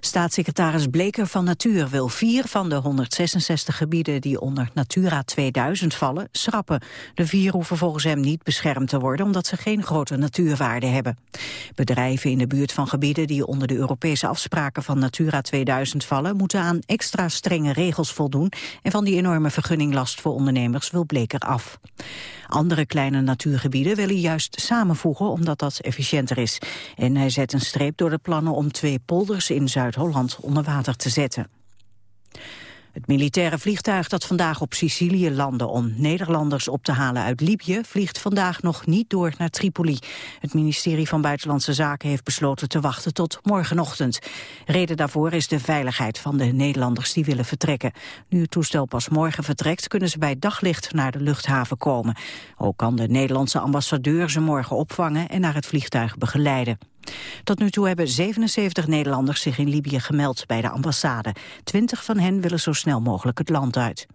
Staatssecretaris Bleker van Natuur wil vier van de 166 gebieden die onder Natura 2000 vallen schrappen. De vier hoeven volgens hem niet beschermd te worden omdat ze geen grote natuurwaarde hebben. Bedrijven in de buurt van gebieden die onder de Europese afspraken van Natura 2000 vallen moeten aan extra strenge regels voldoen en van die enorme vergunninglast voor ondernemers wil Bleker af. Andere kleine natuurgebieden willen juist samenvoegen omdat dat efficiënter is. En hij zet een streep door de plannen om twee polders in Zuid-Holland onder water te zetten. Het militaire vliegtuig dat vandaag op Sicilië landde om Nederlanders op te halen uit Libië vliegt vandaag nog niet door naar Tripoli. Het ministerie van Buitenlandse Zaken heeft besloten te wachten tot morgenochtend. Reden daarvoor is de veiligheid van de Nederlanders die willen vertrekken. Nu het toestel pas morgen vertrekt kunnen ze bij daglicht naar de luchthaven komen. Ook kan de Nederlandse ambassadeur ze morgen opvangen en naar het vliegtuig begeleiden. Tot nu toe hebben 77 Nederlanders zich in Libië gemeld bij de ambassade. 20 van hen willen zo snel mogelijk het land uit.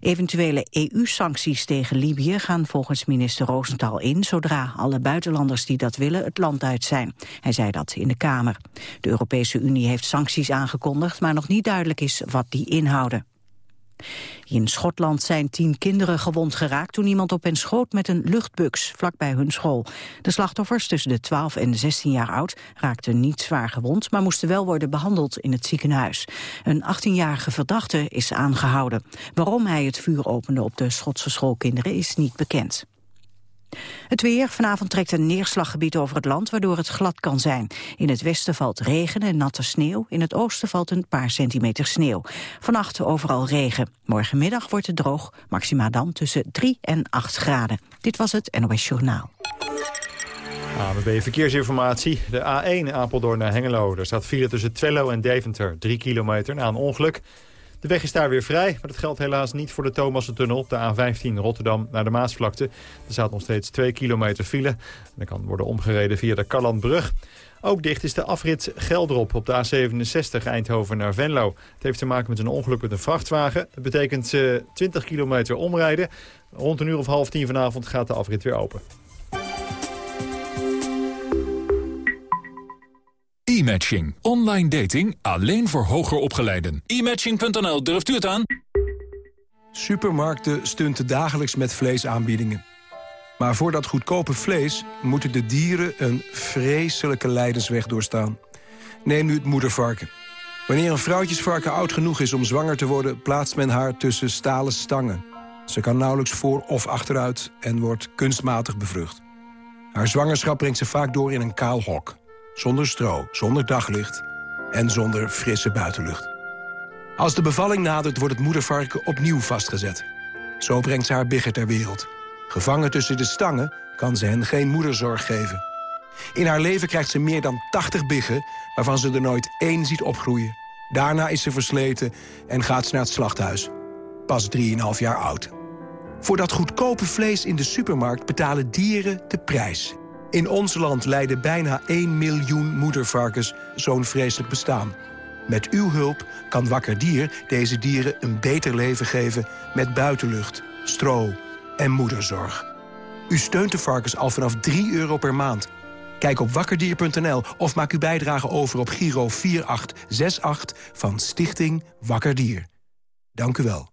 Eventuele EU-sancties tegen Libië gaan volgens minister Rosenthal in... zodra alle buitenlanders die dat willen het land uit zijn. Hij zei dat in de Kamer. De Europese Unie heeft sancties aangekondigd... maar nog niet duidelijk is wat die inhouden. In Schotland zijn tien kinderen gewond geraakt toen iemand op hen schoot met een luchtbux vlakbij hun school. De slachtoffers tussen de 12 en 16 jaar oud raakten niet zwaar gewond, maar moesten wel worden behandeld in het ziekenhuis. Een 18-jarige verdachte is aangehouden. Waarom hij het vuur opende op de Schotse schoolkinderen is niet bekend. Het weer. Vanavond trekt een neerslaggebied over het land, waardoor het glad kan zijn. In het westen valt regen en natte sneeuw. In het oosten valt een paar centimeter sneeuw. Vannacht overal regen. Morgenmiddag wordt het droog, maxima dan tussen 3 en 8 graden. Dit was het NOS Journaal. ANWB Verkeersinformatie. De A1 Apeldoorn naar Hengelo. Er staat file tussen Twello en Deventer. 3 kilometer na een ongeluk. De weg is daar weer vrij, maar dat geldt helaas niet voor de Thomassentunnel. De A15 Rotterdam naar de Maasvlakte. Er staat nog steeds 2 kilometer file. En kan worden omgereden via de Kallandbrug. Ook dicht is de afrit Gelderop op de A67 Eindhoven naar Venlo. Het heeft te maken met een ongeluk met een vrachtwagen. Dat betekent uh, eh, 20 kilometer omrijden. Rond een uur of half tien vanavond gaat de afrit weer open. E-matching. Online dating alleen voor hoger opgeleiden. E-matching.nl, durft u het aan? Supermarkten stunten dagelijks met vleesaanbiedingen. Maar voor dat goedkope vlees moeten de dieren een vreselijke lijdensweg doorstaan. Neem nu het moedervarken. Wanneer een vrouwtjesvarken oud genoeg is om zwanger te worden... plaatst men haar tussen stalen stangen. Ze kan nauwelijks voor of achteruit en wordt kunstmatig bevrucht. Haar zwangerschap brengt ze vaak door in een kaal hok. Zonder stro, zonder daglicht en zonder frisse buitenlucht. Als de bevalling nadert, wordt het moedervarken opnieuw vastgezet. Zo brengt ze haar bigger ter wereld. Gevangen tussen de stangen kan ze hen geen moederzorg geven. In haar leven krijgt ze meer dan 80 biggen... waarvan ze er nooit één ziet opgroeien. Daarna is ze versleten en gaat ze naar het slachthuis. Pas 3,5 jaar oud. Voor dat goedkope vlees in de supermarkt betalen dieren de prijs. In ons land leiden bijna 1 miljoen moedervarkens zo'n vreselijk bestaan. Met uw hulp kan Wakker Dier deze dieren een beter leven geven... met buitenlucht, stro en moederzorg. U steunt de varkens al vanaf 3 euro per maand. Kijk op wakkerdier.nl of maak uw bijdrage over op Giro 4868 van Stichting Wakker Dier. Dank u wel.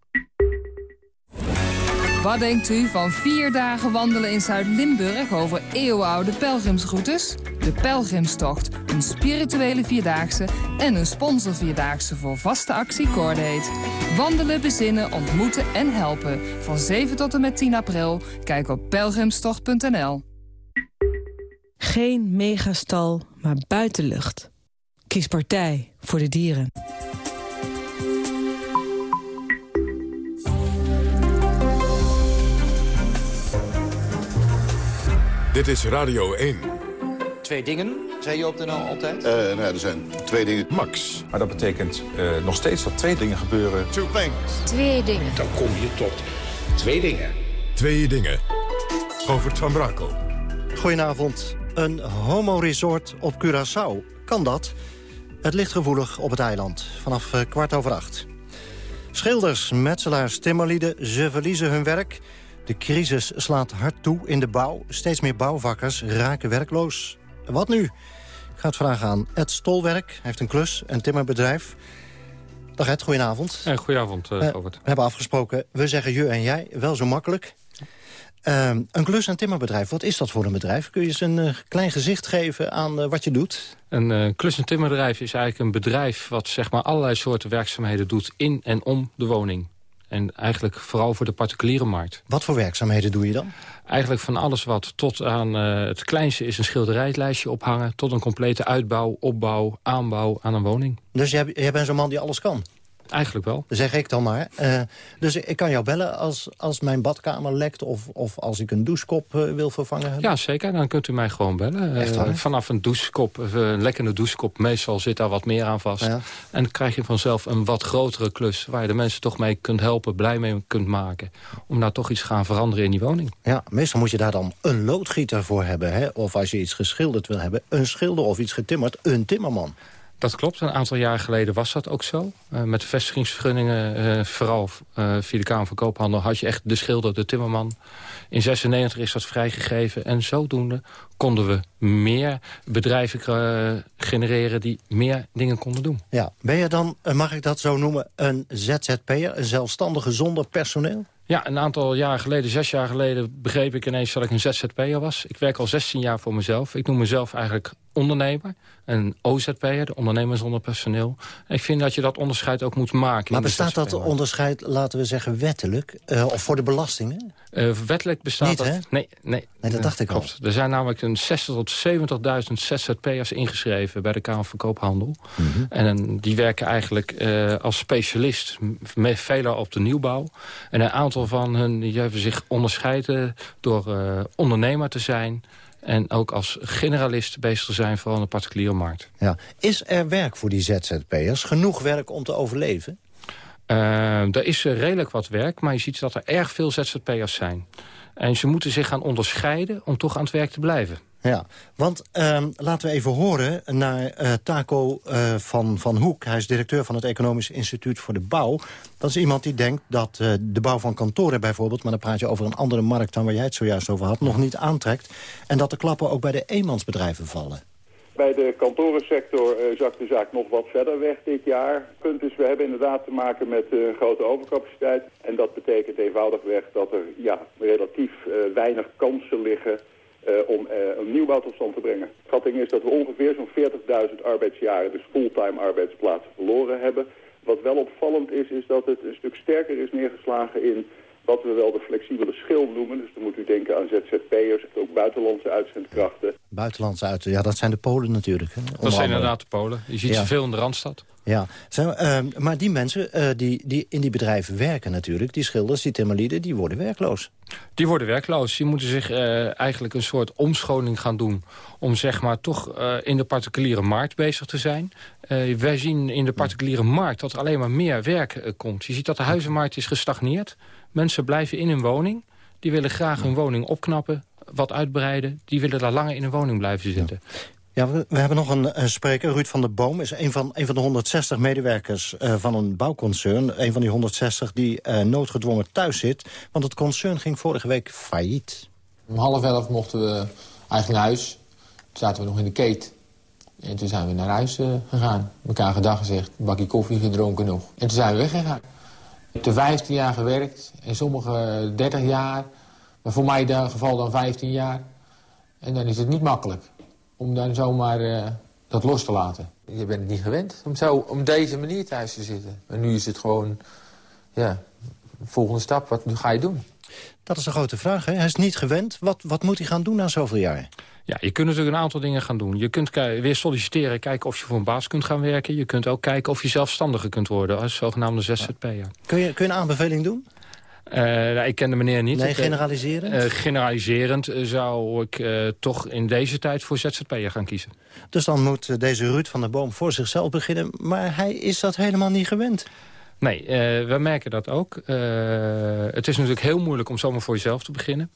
Wat denkt u van vier dagen wandelen in Zuid-Limburg over eeuwenoude pelgrimsroutes? De Pelgrimstocht, een spirituele vierdaagse en een sponsorvierdaagse voor vaste actie Cordate. Wandelen, bezinnen, ontmoeten en helpen. Van 7 tot en met 10 april. Kijk op pelgrimstocht.nl. Geen megastal, maar buitenlucht. Kies partij voor de dieren. Dit is Radio 1. Twee dingen, zei je op de NL altijd? Uh, nou er zijn twee dingen. Max. Maar dat betekent uh, nog steeds dat twee dingen gebeuren. Two things. Twee dingen. Dan kom je tot twee dingen. Twee dingen. Govert van Brakel. Goedenavond. Een homo-resort op Curaçao. Kan dat? Het ligt gevoelig op het eiland. Vanaf uh, kwart over acht. Schilders, metselaars, timmerlieden, ze verliezen hun werk... De crisis slaat hard toe in de bouw. Steeds meer bouwvakkers raken werkloos. Wat nu? Ik ga het vragen aan Ed Stolwerk. Hij heeft een klus, een timmerbedrijf. Dag Ed, goedenavond. Hey, goedenavond, uh, we hebben afgesproken, we zeggen je en jij, wel zo makkelijk. Uh, een klus- en timmerbedrijf, wat is dat voor een bedrijf? Kun je eens een uh, klein gezicht geven aan uh, wat je doet? Een klus- en timmerbedrijf is eigenlijk een bedrijf... wat zeg maar, allerlei soorten werkzaamheden doet in en om de woning. En eigenlijk vooral voor de particuliere markt. Wat voor werkzaamheden doe je dan? Eigenlijk van alles wat tot aan het kleinste is een schilderijlijstje ophangen... tot een complete uitbouw, opbouw, aanbouw aan een woning. Dus jij, jij bent zo'n man die alles kan? Eigenlijk wel. Zeg ik dan maar. Uh, dus ik kan jou bellen als, als mijn badkamer lekt... of, of als ik een douchekop uh, wil vervangen? Ja, zeker. Dan kunt u mij gewoon bellen. Uh, vanaf een douchekop, een lekkende douchekop... meestal zit daar wat meer aan vast. Ja. En dan krijg je vanzelf een wat grotere klus... waar je de mensen toch mee kunt helpen, blij mee kunt maken... om nou toch iets gaan veranderen in die woning. Ja, meestal moet je daar dan een loodgieter voor hebben. Hè? Of als je iets geschilderd wil hebben, een schilder of iets getimmerd, een timmerman. Dat klopt. Een aantal jaar geleden was dat ook zo. Uh, met de vestigingsvergunningen, uh, vooral uh, via de Kamer van Koophandel... had je echt de schilder, de timmerman. In 96 is dat vrijgegeven. En zodoende konden we meer bedrijven genereren... die meer dingen konden doen. Ja. Ben je dan, mag ik dat zo noemen, een ZZP'er? Een zelfstandige zonder personeel? Ja, een aantal jaar geleden, zes jaar geleden, begreep ik ineens dat ik een ZZP'er was. Ik werk al 16 jaar voor mezelf. Ik noem mezelf eigenlijk ondernemer. Een OZP'er, de ondernemer zonder personeel. Ik vind dat je dat onderscheid ook moet maken. Maar bestaat dat onderscheid, laten we zeggen, wettelijk? Uh, of voor de belastingen? Uh, wettelijk bestaat Niet, dat... Hè? Nee, nee. Nee, dat dacht ik klopt. al. Er zijn namelijk een 60.000 tot 70.000 ZZP'ers ingeschreven... bij de Kamer van Koophandel. Mm -hmm. En die werken eigenlijk uh, als specialist... met op de nieuwbouw. En een aantal van hen die hebben zich onderscheiden... door ondernemer te zijn... En ook als generalist bezig te zijn, vooral in de particuliere markt. Ja. Is er werk voor die ZZP'ers? Genoeg werk om te overleven? Uh, er is redelijk wat werk, maar je ziet dat er erg veel ZZP'ers zijn. En ze moeten zich gaan onderscheiden om toch aan het werk te blijven. Ja, want uh, laten we even horen naar uh, Taco uh, van, van Hoek. Hij is directeur van het Economisch Instituut voor de Bouw. Dat is iemand die denkt dat uh, de bouw van kantoren bijvoorbeeld... maar dan praat je over een andere markt dan waar jij het zojuist over had... nog niet aantrekt. En dat de klappen ook bij de eenmansbedrijven vallen. Bij de kantorensector uh, zakt de zaak nog wat verder weg dit jaar. Het punt is, we hebben inderdaad te maken met uh, grote overcapaciteit. En dat betekent eenvoudigweg dat er ja, relatief uh, weinig kansen liggen... Om een nieuwbouw tot stand te brengen. Schatting is dat we ongeveer zo'n 40.000 arbeidsjaren, dus fulltime arbeidsplaatsen, verloren hebben. Wat wel opvallend is, is dat het een stuk sterker is neergeslagen in wat we wel de flexibele schil noemen. Dus dan moet u denken aan ZZP'ers, ook buitenlandse uitzendkrachten. Buitenlandse uitzendkrachten, ja, dat zijn de Polen natuurlijk. Hè, dat zijn inderdaad de Polen. Je ziet ja. ze veel in de Randstad. Ja, Zo, uh, maar die mensen uh, die, die in die bedrijven werken natuurlijk... die schilders, die timmerlieden, die worden werkloos. Die worden werkloos. Die moeten zich uh, eigenlijk een soort omscholing gaan doen... om zeg maar toch in de particuliere markt bezig te zijn. wij zien in de particuliere markt dat er alleen maar meer werk komt. Je ziet dat de huizenmarkt is gestagneerd. Mensen blijven in hun woning. Die willen graag hun woning opknappen, wat uitbreiden. Die willen daar langer in een woning blijven zitten. Ja. Ja, we, we, hebben nog een, een, spreker, Ruud van der Boom. is een van, een van de 160 medewerkers uh, van een bouwconcern. Een van die 160 die uh, noodgedwongen thuis zit. Want het concern ging vorige week failliet. Om half elf mochten we eigenlijk naar huis. Toen zaten we nog in de keet. En toen zijn we naar huis uh, gegaan. Mekaar gedag gezegd, een bakje koffie gedronken nog. En toen zijn we weggegaan. Ik heb er 15 jaar gewerkt. En sommige 30 jaar. Maar voor mij in ieder geval dan 15 jaar. En dan is het niet makkelijk om dan zomaar uh, dat los te laten. Je bent het niet gewend om zo op deze manier thuis te zitten. En nu is het gewoon, ja, volgende stap, wat ga je doen? Dat is een grote vraag, hè? Hij is niet gewend. Wat, wat moet hij gaan doen na zoveel jaar? Ja, je kunt natuurlijk een aantal dingen gaan doen. Je kunt weer solliciteren, kijken of je voor een baas kunt gaan werken. Je kunt ook kijken of je zelfstandiger kunt worden als zogenaamde ZZP'er. Kun je, kun je een aanbeveling doen? Uh, nou, ik ken de meneer niet. Nee, generaliserend? Uh, generaliserend zou ik uh, toch in deze tijd voor ZZP'er gaan kiezen. Dus dan moet deze Ruud van der Boom voor zichzelf beginnen. Maar hij is dat helemaal niet gewend. Nee, uh, we merken dat ook. Uh, het is natuurlijk heel moeilijk om zomaar voor jezelf te beginnen.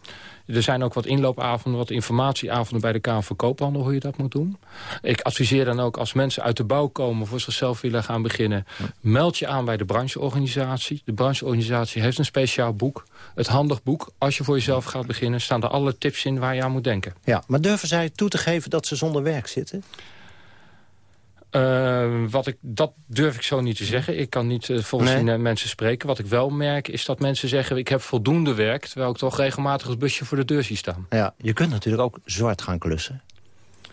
Er zijn ook wat inloopavonden, wat informatieavonden bij de Kamer van Koophandel... hoe je dat moet doen. Ik adviseer dan ook als mensen uit de bouw komen... voor zichzelf willen gaan beginnen... meld je aan bij de brancheorganisatie. De brancheorganisatie heeft een speciaal boek. Het handig boek. Als je voor jezelf gaat beginnen... staan er alle tips in waar je aan moet denken. Ja, maar durven zij toe te geven dat ze zonder werk zitten? Uh, wat ik, dat durf ik zo niet te zeggen. Ik kan niet uh, volgens nee. die mensen spreken. Wat ik wel merk is dat mensen zeggen... ik heb voldoende werk, terwijl ik toch regelmatig het busje voor de deur zie staan. Ja, je kunt natuurlijk ook zwart gaan klussen.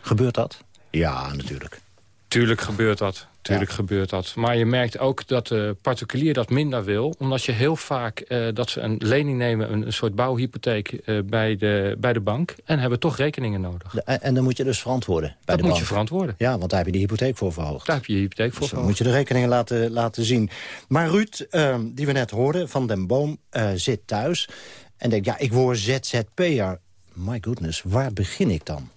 Gebeurt dat? Ja, natuurlijk. Tuurlijk gebeurt dat. Tuurlijk gebeurt dat. Maar je merkt ook dat de particulier dat minder wil. Omdat je heel vaak uh, dat ze een lening nemen, een, een soort bouwhypotheek uh, bij, de, bij de bank. En hebben toch rekeningen nodig. De, en, en, dan moet je dus verantwoorden bij dat de moet bank. je verantwoorden. Ja, want daar heb je de hypotheek voor verhoogd. Daar heb je je hypotheek voor dus verhoogd. moet je de rekeningen laten, laten zien. Maar Ruud, uh, die we net hoorden, van den Boom, uh, zit thuis. En denkt, ja, ik word ZZP'er. My goodness, waar begin ik dan?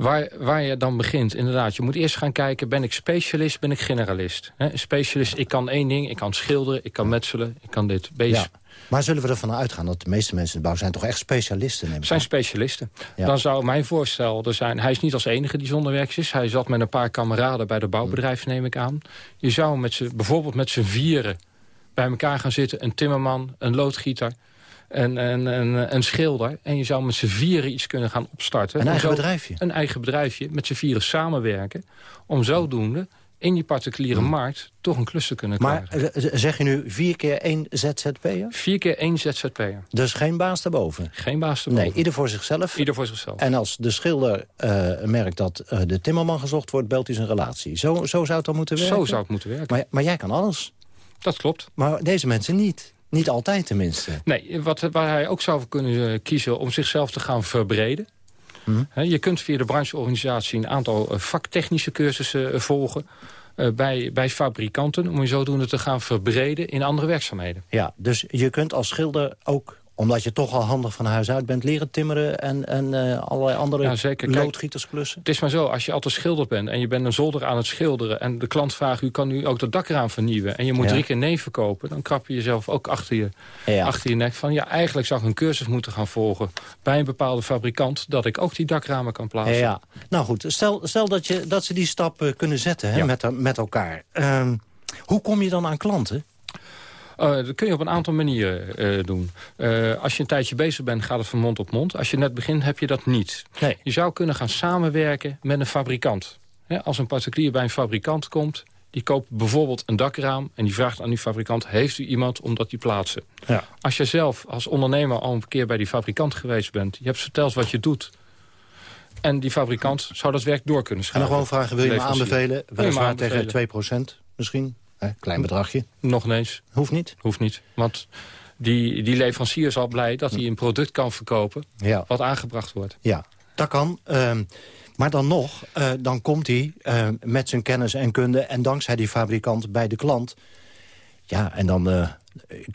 Waar, waar je dan begint, inderdaad. Je moet eerst gaan kijken, ben ik specialist, ben ik generalist? He, specialist, ik kan één ding, ik kan schilderen, ik kan metselen, ik kan dit. Bezig. Ja. Maar zullen we ervan uitgaan dat de meeste mensen in de bouw zijn toch echt specialisten? Neem ik zijn aan? specialisten. Ja. Dan zou mijn voorstel er zijn... Hij is niet als enige die zonder werk is. Hij zat met een paar kameraden bij de bouwbedrijf, neem ik aan. Je zou met ze, bijvoorbeeld met z'n vieren bij elkaar gaan zitten. Een timmerman, een loodgieter, een, een, een, een schilder. En je zou met z'n vieren iets kunnen gaan opstarten. Een eigen zo, bedrijfje? Een eigen bedrijfje, met z'n vieren samenwerken. Om zodoende in die particuliere markt toch een klus te kunnen maar, krijgen. Maar zeg je nu vier keer één ZZP'er? Vier keer één ZZP'er. Dus geen baas daarboven? Geen baas daarboven. Nee, ieder voor zichzelf? Ieder voor zichzelf. En als de schilder uh, merkt dat uh, de timmerman gezocht wordt, belt hij zijn relatie. Zo, zo zou het dan moeten werken? Zo zou het moeten werken. Maar, maar jij kan alles? Dat klopt. Maar deze mensen niet? Niet altijd tenminste. Nee, wat, waar hij ook zou kunnen kiezen om zichzelf te gaan verbreden. Hmm. Je kunt via de brancheorganisatie een aantal vaktechnische cursussen volgen. Uh, bij, bij fabrikanten, om je zodoende te gaan verbreden in andere werkzaamheden. Ja, dus je kunt als schilder ook omdat je toch al handig van huis uit bent... leren timmeren en, en uh, allerlei andere ja, zeker. loodgietersklussen? Het is maar zo, als je altijd schilder bent en je bent een zolder aan het schilderen... en de klant vraagt, u kan nu ook dat dakraam vernieuwen... en je moet Ja. drie keer nee verkopen... dan krap je jezelf ook achter je, Ja. achter je nek van... ja, eigenlijk zou ik een cursus moeten gaan volgen bij een bepaalde fabrikant... dat ik ook die dakramen kan plaatsen. Ja, nou goed, stel, stel dat, je, dat ze die stap eh, kunnen zetten hè, met, met elkaar. Ehm, hoe kom je dan aan klanten? Uh, dat kun je op een aantal manieren uh, doen. Uh, als je een tijdje bezig bent, gaat het van mond op mond. Als je net begint, heb je dat niet. Nee. Je zou kunnen gaan samenwerken met een fabrikant. Hè, als een particulier bij een fabrikant komt... die koopt bijvoorbeeld een dakraam... en die vraagt aan die fabrikant... heeft u iemand om dat te plaatsen? Ja. Als je zelf als ondernemer al een keer bij die fabrikant geweest bent... je hebt verteld wat je doet... en die fabrikant zou dat werk door kunnen En schuiven. dan gewoon vragen, wil je me aanbevelen? Wil je me Weliswaar tegen aanbevelen? 2% misschien? Hè, klein bedragje. Nog ineens. Hoeft niet? Hoeft niet. Want die, die leverancier is al blij dat hij een product kan verkopen... Ja. wat aangebracht wordt. Ja, dat kan. Ehm, maar dan nog, eh, dan komt hij eh, met zijn kennis en kunde... en dankzij die fabrikant bij de klant. Ja, en dan... eh,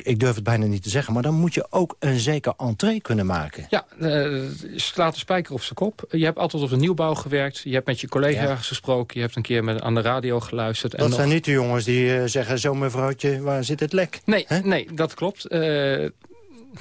ik, durf het bijna niet te zeggen... maar dan moet je ook een zeker entree kunnen maken. Ja, uh, slaat de spijker op zijn kop. Je hebt altijd op de nieuwbouw gewerkt. Je hebt met je collega's Ja. gesproken. Je hebt een keer met, aan de radio geluisterd. en Dat nog- zijn niet de jongens die eh, zeggen... zo mevrouwtje, waar zit het lek? Nee, nee, dat klopt. Eh,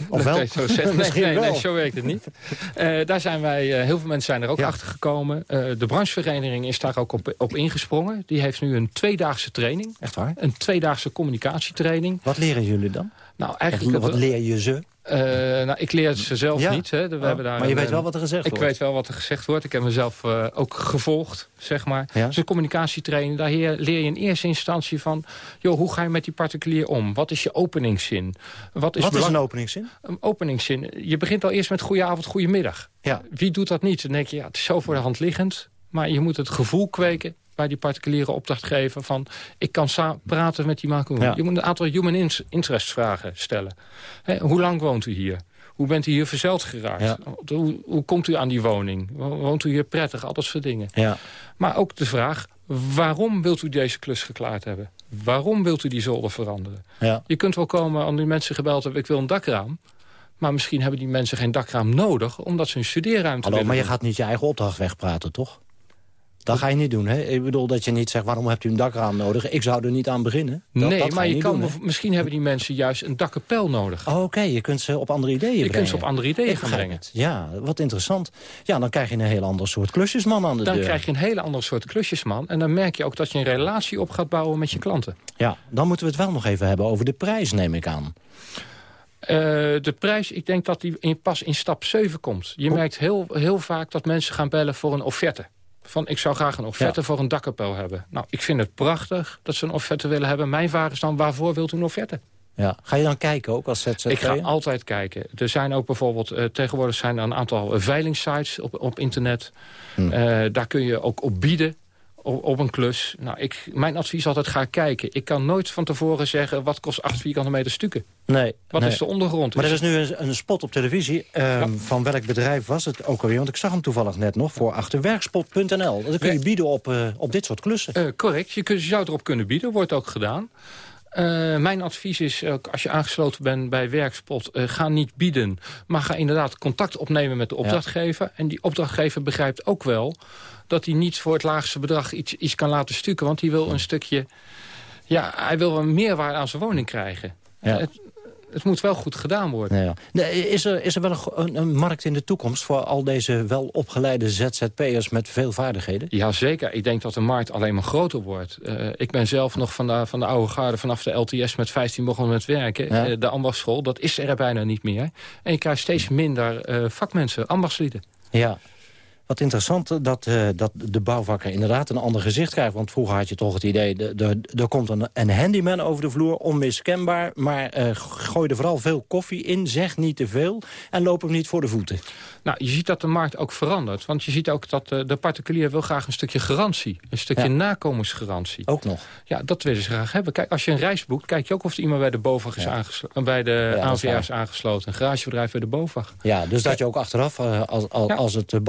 Of dat wel? kan je zo. Nee, nee, zo werkt het niet. Eh, daar zijn wij, eh, heel veel mensen zijn er ook Ja. achter gekomen. Eh, de branchevereniging is daar ook op, op ingesprongen. Die heeft nu een tweedaagse training. Echt waar? Een tweedaagse communicatietraining. Wat leren jullie dan? Nou, Wat, eigenlijk... wat leer je ze? Eh, nou, ik leer ze zelf Ja? niet. Hè. We Oh, hebben daar maar je een, weet wel wat er gezegd ik wordt. weet wel wat er gezegd wordt. Ik heb mezelf eh, ook gevolgd, zeg maar. Ja? Dus communicatietraining, daar leer je in eerste instantie van... joh, hoe ga je met die particulier om? Wat is je openingszin? Wat is, Wat is een openingszin? een openingszin? Je begint al eerst met goedenavond, goedemiddag. Ja. Wie doet dat niet? Dan denk je, ja, het is zo voor de hand liggend. Maar je moet het gevoel kweken bij die particuliere opdrachtgever van... ik kan praten met die. Ja. Je moet een aantal human in- interest vragen stellen. Hè, hoe lang woont u hier? Hoe bent u hier verzeld geraakt? Ja. Hoe, hoe komt u aan die woning? Wo- Woont u hier prettig? Al dat soort dingen. Ja. Maar ook de vraag, waarom wilt u deze klus geklaard hebben? Waarom wilt u die zolder veranderen? Ja. Je kunt wel komen aan die mensen gebeld hebben... ik wil een dakraam. Maar misschien hebben die mensen geen dakraam nodig... omdat ze een studeerruimte Hallo, willen maar je gaat niet je eigen opdracht wegpraten, toch? Dat ga je niet doen, hè? Ik bedoel dat je niet zegt, waarom hebt u een dakraam nodig? Ik zou er niet aan beginnen. Dat, nee, dat maar je kan, doen, misschien hebben die mensen juist een dakkapel nodig. Oh, Oké, je kunt ze op andere ideeën Je brengen. kunt ze op andere ideeën Ik gaan brengen. het. Ja, wat interessant. Ja, dan krijg je een heel ander soort klusjesman aan de Dan deur. krijg je een hele andere soort klusjesman. En dan merk je ook dat je een relatie op gaat bouwen met je klanten. Ja, dan moeten we het wel nog even hebben over de prijs, neem ik aan. Eh, de prijs, ik denk dat die in, pas in stap 7 komt. Je merkt heel, heel vaak dat mensen gaan bellen voor een offerte. Van, ik zou graag een offerte voor een dakkapel hebben. Nou, ik vind het prachtig dat ze een offerte willen hebben. Mijn vraag is dan, waarvoor wilt u een offerte? Ja. Ga je dan kijken ook als ZZP'er? Ik ga altijd kijken. Er zijn ook bijvoorbeeld, eh, tegenwoordig zijn er een aantal veilingsites op, op internet. Hm. Eh, daar kun je ook op bieden. Op, op een klus. Nou, ik, mijn advies is altijd, ga kijken. Ik kan nooit van tevoren zeggen, wat kost 8 vierkante meter stukken? Nee. Wat nee. is de ondergrond? Maar er is nu een, een spot op televisie. Ehm, Van welk bedrijf was het ook alweer? Want ik zag hem toevallig net nog voor achterwerkspot.nl. Dan kun je bieden op, eh, op dit soort klussen. Eh, correct, je, kunt, je zou erop kunnen bieden, wordt ook gedaan. Eh, mijn advies is, ook als je aangesloten bent bij Werkspot... eh, ga niet bieden, maar ga inderdaad contact opnemen met de opdrachtgever. En die opdrachtgever begrijpt ook wel... dat hij niet voor het laagste bedrag iets, iets kan laten stukken. Want hij wil een stukje... Ja, hij wil een meerwaarde aan zijn woning krijgen. Ja. Het, het moet wel goed gedaan worden. Ja. Nee, is, er, is er wel een, markt in de toekomst... voor al deze welopgeleide ZZP'ers met veel vaardigheden? Ja, zeker. Ik denk dat de markt alleen maar groter wordt. Eh, ik ben zelf nog van de, van de oude garde vanaf de LTS met 15 begonnen met werken. Ja. Eh, de ambachtsschool, dat is er bijna niet meer. En je krijgt steeds minder eh, vakmensen, ambachtslieden. Ja. Wat interessant dat, eh, dat de bouwvakker inderdaad een ander gezicht krijgt. Want vroeger had je toch het idee, de- de- er komt een, een handyman over de vloer, onmiskenbaar. Maar eh, gooi er vooral veel koffie in, zeg niet te veel en loop hem niet voor de voeten. Nou, je ziet dat de markt ook verandert. Want je ziet ook dat eh, de particulier wil graag een stukje garantie. Een stukje Ja. nakomensgarantie. Ook nog. Ja, dat willen ze graag hebben. Kijk, als je een reis boekt, kijk je ook of er iemand bij de BOVAG is aangesloten. Bij de dat is aangesloten. Een garagebedrijf bij de BOVAG. Ja, dus dat je ook achteraf, als, als, als het eh,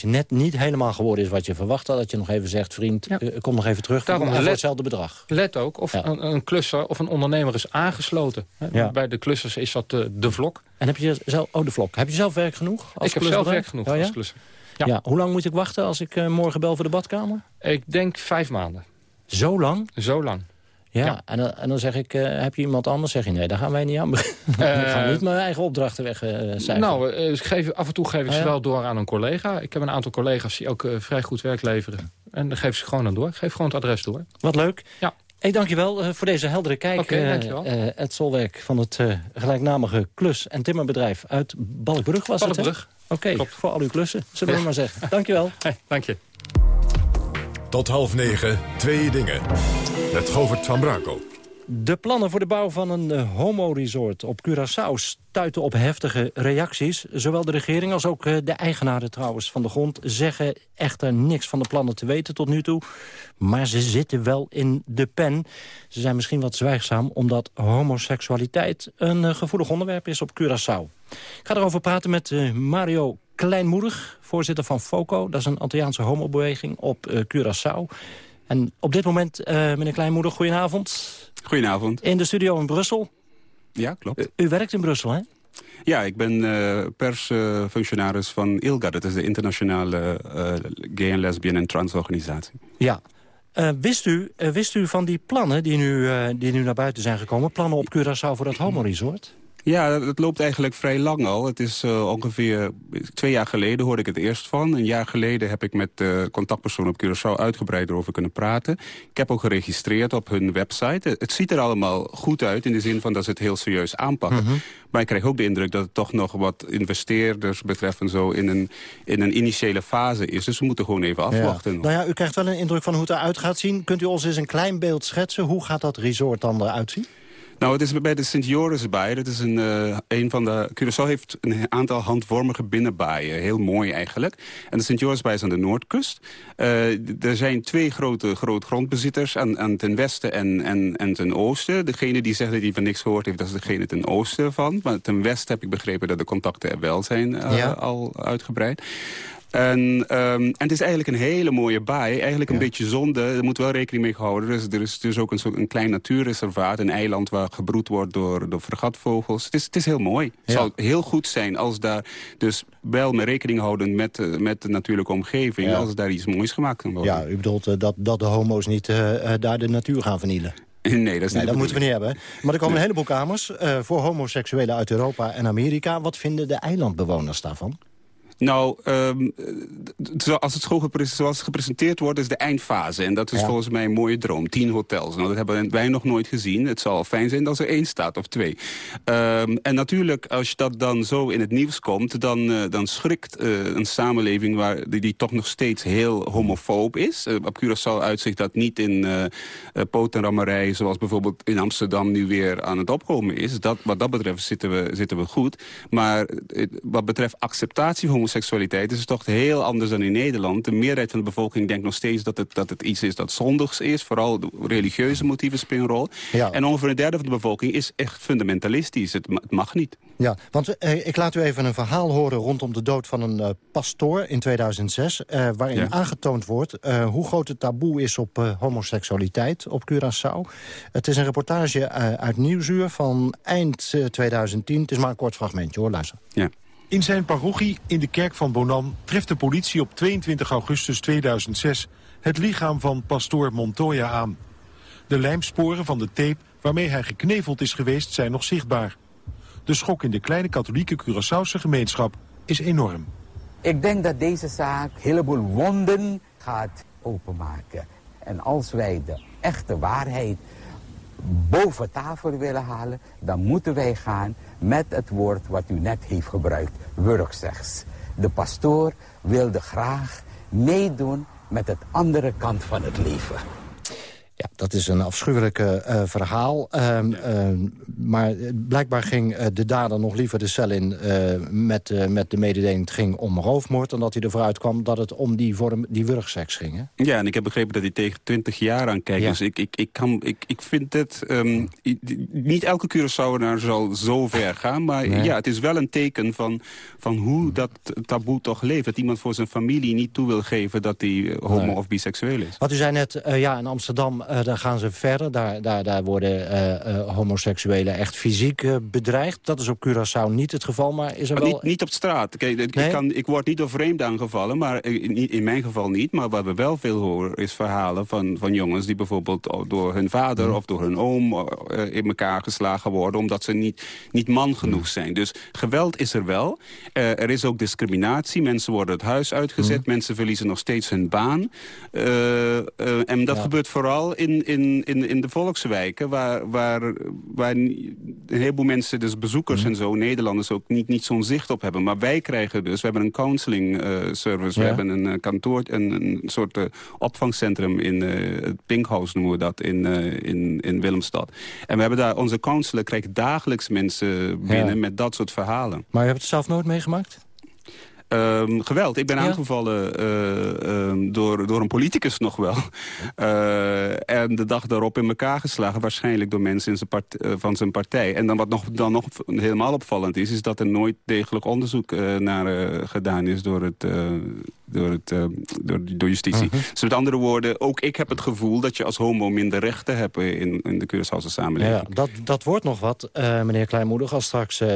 badkamertje net niet helemaal geworden is wat je verwacht had... dat je nog even zegt, vriend, eh, kom nog even terug Daarom voor hetzelfde bedrag. Let ook of een, een klusser of een ondernemer is aangesloten. Ja. Bij de klussers is dat de, de vlok. En heb je zelf, oh de vlok, heb je zelf werk genoeg? Als ik heb zelf werk genoeg Oh, als klusser. Ja. Hoe lang moet ik wachten als ik eh, morgen bel voor de badkamer? Ik denk vijf maanden. Zo lang? Zo lang. Ja, Ja. En, dan, en dan zeg ik, eh, heb je iemand anders? Zeg je, nee, daar gaan wij niet aan beginnen. ik ga Eh, niet mijn eigen opdrachten weg uh, Nou, eh, ik geef, af en toe geef ik Ah, ze ja? wel door aan een collega. Ik heb een aantal collega's die ook eh, vrij goed werk leveren. En dan geef ze gewoon aan door. Ik geef gewoon het adres door. Wat leuk. Ja. Hey, dankjewel uh, voor deze heldere kijk. Oké, dankjewel. Uh, het Solwerk van het uh, gelijknamige klus- en timmerbedrijf uit Balkbrug was Balkbrug. het, Oké, okay, voor al uw klussen, zullen we Ja. maar zeggen. Dankjewel. Hey, dank je. Tot half negen, twee dingen. Met Govert van Brakel. De plannen voor de bouw van een uh, homoresort op Curaçao stuiten op heftige reacties. Zowel de regering als ook uh, de eigenaren trouwens van de grond... zeggen echter niks van de plannen te weten tot nu toe. Maar ze zitten wel in de pen. Ze zijn misschien wat zwijgzaam omdat homoseksualiteit... een uh, gevoelig onderwerp is op Curaçao. Ik ga erover praten met Mario Kleinmoedig, voorzitter van FOCO. Dat is een Antilliaanse homobeweging op Curaçao. En op dit moment, meneer Kleinmoedig, goedenavond... Goedenavond. In de studio in Brussel. Ja, klopt. U, u werkt in Brussel, hè? Ja, ik ben uh, persfunctionaris uh, van ILGA. Dat is de internationale uh, gay en lesbian en transorganisatie. Ja. wist, u, wist u van die plannen die nu, die nu naar buiten zijn gekomen? Plannen op Curaçao voor dat homoresort? Ja, het loopt eigenlijk vrij lang al. Het is uh, ongeveer twee jaar geleden hoorde ik het eerst van. Een jaar geleden heb ik met de uh, contactpersoon op Curaçao uitgebreid erover kunnen praten. Ik heb ook geregistreerd op hun website. Het ziet er allemaal goed uit in de zin van dat ze het heel serieus aanpakken. Mm -hmm. Maar ik krijg ook de indruk dat het toch nog wat investeerders betreft en zo in een, in een initiële fase is. Dus we moeten gewoon even afwachten. Ja. Nou ja, u krijgt wel een indruk van hoe het eruit gaat zien. Kunt u ons eens een klein beeld schetsen? Hoe gaat dat resort dan eruit zien? Nou, het is bij de Sint Joris bij. Dat is een, uh, een van de... Curaçao heeft een aantal handvormige binnenbaaien. Heel mooi eigenlijk. En de Sint Joris bij is aan de noordkust. Uh, er zijn twee grote groot grondbezitters aan, aan ten westen en, en, en ten oosten. Degene die zegt dat hij van niks gehoord heeft, dat is degene ten oosten van. Maar ten westen heb ik begrepen dat de contacten er wel zijn uh, ja. al uitgebreid. En, ehm, en het is eigenlijk een hele mooie baai. Eigenlijk een beetje zonde. Er moet wel rekening mee gehouden. Dus er is dus ook een, een klein natuurreservaat. Een eiland waar gebroed wordt door, door vergatvogels. Het is, het is heel mooi. Het zou heel goed zijn als daar dus wel mee rekening houden met, eh, met de natuurlijke omgeving. Als daar iets moois gemaakt kan worden. Ja, u bedoelt eh, dat, dat de homo's niet uh, daar de natuur gaan vernielen? Nee, dat, is nee, dat moeten we niet hebben. Maar er komen een heleboel kamers uh, voor homoseksuelen uit Europa en Amerika. Wat vinden de eilandbewoners daarvan? Nou, um, zoals het zoals het gepresenteerd wordt, is de eindfase. En dat is volgens mij een mooie droom. Tien hotels. Nou, dat hebben wij nog nooit gezien. Het zal fijn zijn als er één staat of twee. Um, en natuurlijk, als je dat dan zo in het nieuws komt... dan, uh, dan schrikt uh, een samenleving waar, die, die, toch nog steeds heel homofoob is. Uh, op Curaçao uitzicht dat niet in potenrammerij... zoals bijvoorbeeld in Amsterdam nu weer aan het opkomen is. Dat, wat dat betreft zitten we, zitten we goed. Maar wat betreft acceptatie van homoseksualiteit is toch heel anders dan in Nederland. De meerderheid van de bevolking denkt nog steeds dat het, dat het iets is dat zondigs is. Vooral de religieuze motieven spelen een rol. En ongeveer een derde van de bevolking is echt fundamentalistisch. Het, het mag niet. Ja, want eh, ik laat u even een verhaal horen rondom de dood van een uh, pastoor in 2006... Eh, waarin aangetoond wordt eh, hoe groot het taboe is op eh, homoseksualiteit op Curaçao. Het is een reportage eh, uit Nieuwsuur van eind 2010. Het is maar een kort fragmentje hoor, luister. Ja. In zijn parochie in de kerk van Bonan treft de politie op 22 augustus 2006 het lichaam van pastoor Montoya aan. De lijmsporen van de tape waarmee hij gekneveld is geweest zijn nog zichtbaar. De schok in de kleine katholieke Curaçaose gemeenschap is enorm. Ik denk dat deze zaak een heleboel wonden gaat openmaken. En als wij de echte waarheid boven tafel willen halen... dan moeten wij gaan met het woord wat u net heeft gebruikt, wurgseks. De pastoor wilde graag meedoen met het andere kant van het leven. Ja, dat is een afschuwelijk uh, verhaal. Uh, uh, maar blijkbaar ging uh, de dader nog liever de cel in met, met de mededeling... het ging om roofmoord, dan dat hij ervoor uitkwam dat het om die vorm, die wurgseks ging. Hè? Ja, en ik heb begrepen dat hij tegen 20 jaar aan kijkt. Ja. Dus ik, ik, ik, kan, ik, ik vind het... Um, niet elke Curaçaoenaar zal zo ver gaan, maar nee. ja, het is wel een teken van, van hoe dat taboe toch leeft. Dat iemand voor zijn familie niet toe wil geven dat hij homo nee. of biseksueel is. Wat u zei net, ja, in Amsterdam uh, daar gaan ze verder. Daar, daar, daar worden uh, uh, homoseksuelen echt fysiek bedreigd. Dat is op Curaçao niet het geval, maar is er maar wel... Niet, niet op straat. Kijk, nee? ik, kan, ik word niet door vreemden aangevallen, maar in, in mijn geval niet. Maar wat we wel veel horen is verhalen van, van jongens... die bijvoorbeeld door hun vader mm. of door hun oom in elkaar geslagen worden... omdat ze niet, niet man genoeg zijn. Dus geweld is er wel. er is ook discriminatie. Mensen worden het huis uitgezet. Mm. Mensen verliezen nog steeds hun baan. en dat ja. gebeurt vooral in, in, in, in de volkswijken... Waar, waar, waar een heleboel mensen, dus bezoekers mm. en zo... Nederlanders ook niet, niet zo'n zicht op hebben. Maar wij krijgen dus, we hebben een counseling uh, service... Ja. we hebben een uh, kantoor, een, een soort uh, opvangcentrum in het Pinkhouse noemen we dat... in, in, in Willemstad. En we hebben daar, onze counselor krijgt dagelijks mensen binnen... Ja. met dat soort verhalen. Maar je hebt het zelf nooit meegemaakt? Um, geweld. Ik ben ja. aangevallen uh, um, door, door een politicus nog wel. Uh, en de dag daarop in elkaar geslagen. Waarschijnlijk door mensen in zijn part, uh, van zijn partij. En dan wat nog, dan nog helemaal opvallend is... is dat er nooit degelijk onderzoek naar gedaan is door het door, het, uh, door, door justitie. Uh -huh. Dus met andere woorden, ook ik heb het gevoel dat je als homo minder rechten hebt in, in de Curaçaose samenleving. Ja, dat, dat wordt nog wat, uh, meneer Kleinmoedig, als straks uh,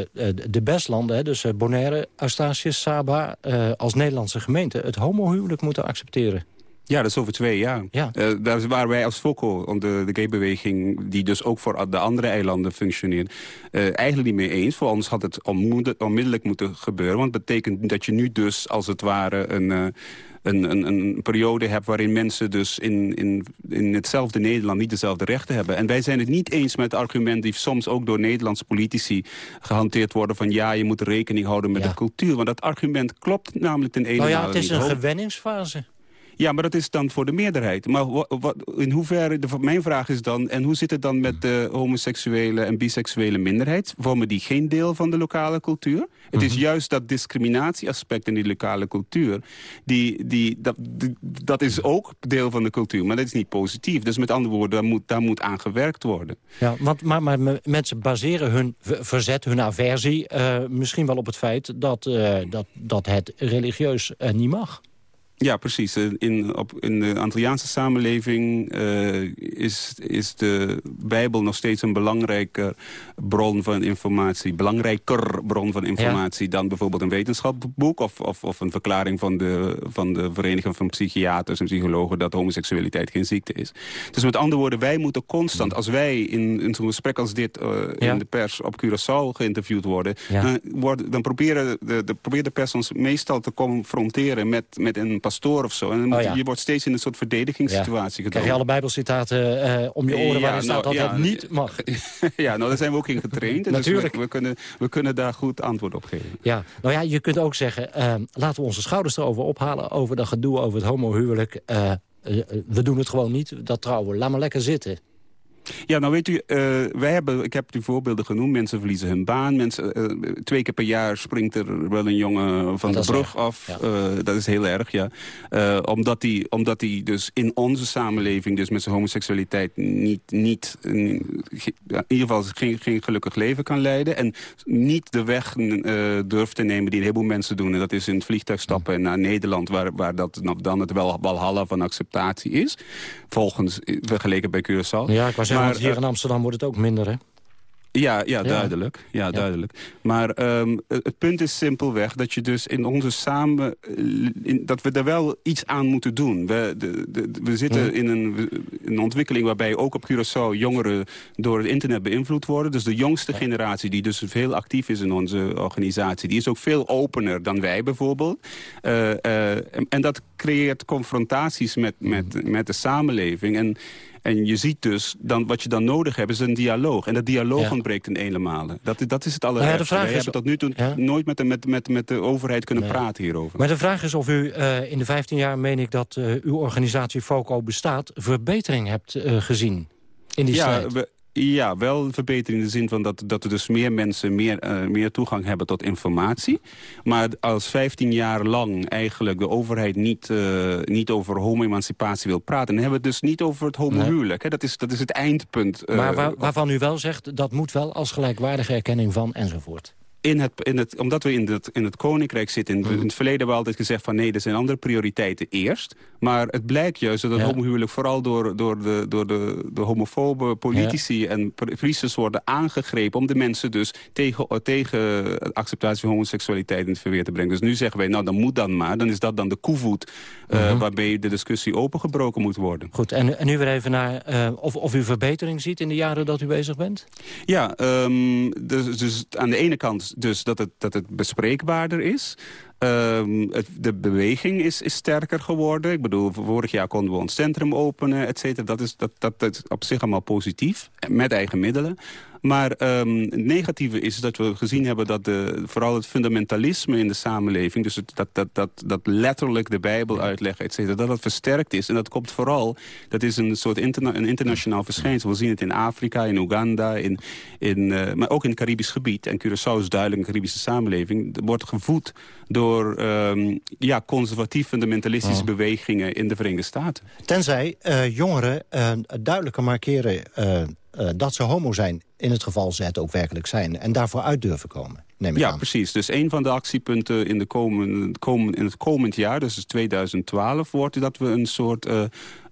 de bestlanden, hè, dus Bonaire, Eustatius, Saba, als Nederlandse gemeente het homohuwelijk moeten accepteren. Ja, dat is over twee jaar. Ja. Uh, daar waren wij als FOCO, de, de gay-beweging... die dus ook voor de andere eilanden functioneert... Uh, eigenlijk niet mee eens. Voor ons had het onmiddellijk moeten gebeuren. Want het betekent dat je nu dus, als het ware... een, uh, een, een, een, periode hebt waarin mensen dus in, in, in hetzelfde Nederland niet dezelfde rechten hebben. En wij zijn het niet eens met het argument die soms ook door Nederlandse politici gehanteerd worden van ja, je moet rekening houden met ja. de cultuur. Want dat argument klopt namelijk ten ene nou ja, het is een gewenningsfase. Ja, maar dat is dan voor de meerderheid. Maar wat, in hoeverre, de, mijn vraag is dan... en hoe zit het dan met de homoseksuele en biseksuele minderheid? Vormen die geen deel van de lokale cultuur? Het is mhm. juist dat discriminatieaspect in die lokale cultuur... Die, die, dat, dat is ook deel van de cultuur, maar dat is niet positief. Dus met andere woorden, daar moet, daar moet aan gewerkt worden. Ja, want, maar, maar mensen baseren hun verzet, hun aversie... Uh, misschien wel op het feit dat, uh, dat, dat het religieus uh, niet mag. Ja, precies. Eh, in, op, in de Antilliaanse samenleving uh, is, is de Bijbel nog steeds een belangrijke bron van informatie. Belangrijker bron van informatie dan bijvoorbeeld een wetenschapsboek... Of, of, of een verklaring van de, van de Vereniging van Psychiaters en Psychologen... dat homoseksualiteit geen ziekte is. Dus met andere woorden, wij moeten constant... als wij in, in zo'n gesprek als dit uh, in de pers op Curaçao geïnterviewd worden... Dan, worden, dan proberen de, de, probeert de pers ons meestal te confronteren met, met een pastoor of zo. En oh, Je wordt steeds in een soort verdedigingssituatie ja. Krijg je alle bijbelcitaten uh, om je oren waarin staat nou, dat het niet mag. ja, nou daar zijn we ook in getraind. Natuurlijk. Dus we, kunnen, we kunnen daar goed antwoord op geven. Ja, nou ja, je kunt ook zeggen, uh, laten we onze schouders erover ophalen... over dat gedoe over het homohuwelijk. Uh, we doen het gewoon niet, dat trouwen. Laat maar lekker zitten. Ja, nou weet u, uh, wij hebben, ik heb die voorbeelden genoemd. Mensen verliezen hun baan. Mensen, uh, twee keer per jaar springt er wel een jongen van de brug af. Ja. Uh, dat is heel erg, ja. omdat hij omdat die dus in onze samenleving, dus met zijn homoseksualiteit... niet, niet in ieder geval geen, geen gelukkig leven kan leiden. En niet de weg durft te nemen die een heleboel mensen doen. En dat is in het vliegtuig stappen naar Nederland... waar, waar dat nou, dan het wel walhalla van acceptatie is. Volgens, vergeleken bij Curaçao. Ja, ik was maar, hier in Amsterdam wordt het ook minder, hè? Ja, ja, duidelijk. Ja, duidelijk. Maar um, het punt is simpelweg dat je dus in onze samen... In, dat we er wel iets aan moeten doen. We, de, de, we zitten in een, een, ontwikkeling waarbij ook op Curaçao jongeren door het internet beïnvloed worden. Dus de jongste generatie die dus veel actief is in onze organisatie... die is ook veel opener dan wij bijvoorbeeld. Uh, uh, en dat creëert confrontaties met, met, met de samenleving. En en je ziet dus, dan, wat je dan nodig hebt, is een dialoog. En dat dialoog ontbreekt in hele malen. Dat, dat is het allerergste. Ja, We hebben tot nu toe nooit met de, met, met, met de overheid kunnen praten hierover. Maar de vraag is of u uh, in de 15 jaar, meen ik dat uh, uw organisatie FOCO bestaat... verbetering hebt uh, gezien in die ja, strijd. Ja, wel verbetering in de zin van dat, dat er dus meer mensen meer, uh, meer toegang hebben tot informatie. Maar als 15 jaar lang eigenlijk de overheid niet, uh, niet over homo-emancipatie wil praten... dan hebben we het dus niet over het homohuwelijk. Nee. Dat, is, dat is het eindpunt. Uh, maar waar, waarvan u wel zegt, dat moet wel als gelijkwaardige erkenning van enzovoort in het, in het, omdat we in het, in het Koninkrijk zitten... In, in het verleden hebben we altijd gezegd van nee, er zijn andere prioriteiten eerst. Maar het blijkt juist dat het ja. homohuwelijk vooral door, door, de, door de, de homofobe politici en priesters worden aangegrepen... om de mensen dus tegen, tegen acceptatie van homoseksualiteit in het verweer te brengen. Dus nu zeggen wij, nou dan moet dan maar. Dan is dat dan de koevoet uh, waarbij de discussie opengebroken moet worden. Goed, en, en nu weer even naar uh, of, of u verbetering ziet in de jaren dat u bezig bent? Ja, um, dus, dus aan de ene kant dus dat het, dat het bespreekbaarder is. Um, het, de beweging is, is sterker geworden. Ik bedoel, vorig jaar konden we ons centrum openen, et cetera. Dat is, dat, dat, dat is op zich allemaal positief, met eigen middelen. Maar um, het negatieve is dat we gezien hebben dat de, vooral het fundamentalisme in de samenleving... dus het, dat, dat, dat, dat letterlijk de Bijbel uitleggen, et cetera, dat dat versterkt is. En dat komt vooral, dat is een soort interna een internationaal verschijnsel. We zien het in Afrika, in Oeganda, in, in, uh, maar ook in het Caribisch gebied. En Curaçao is duidelijk een Caribische samenleving. wordt gevoed door um, ja, conservatief fundamentalistische oh. bewegingen in de Verenigde Staten. Tenzij uh, jongeren uh, duidelijker markeren dat ze homo zijn in het geval ze het ook werkelijk zijn. En daarvoor uit durven komen, neem ik ja, aan. precies. Dus een van de actiepunten in, de komen, komen, in het komend jaar, dus 2012... wordt dat we een soort uh,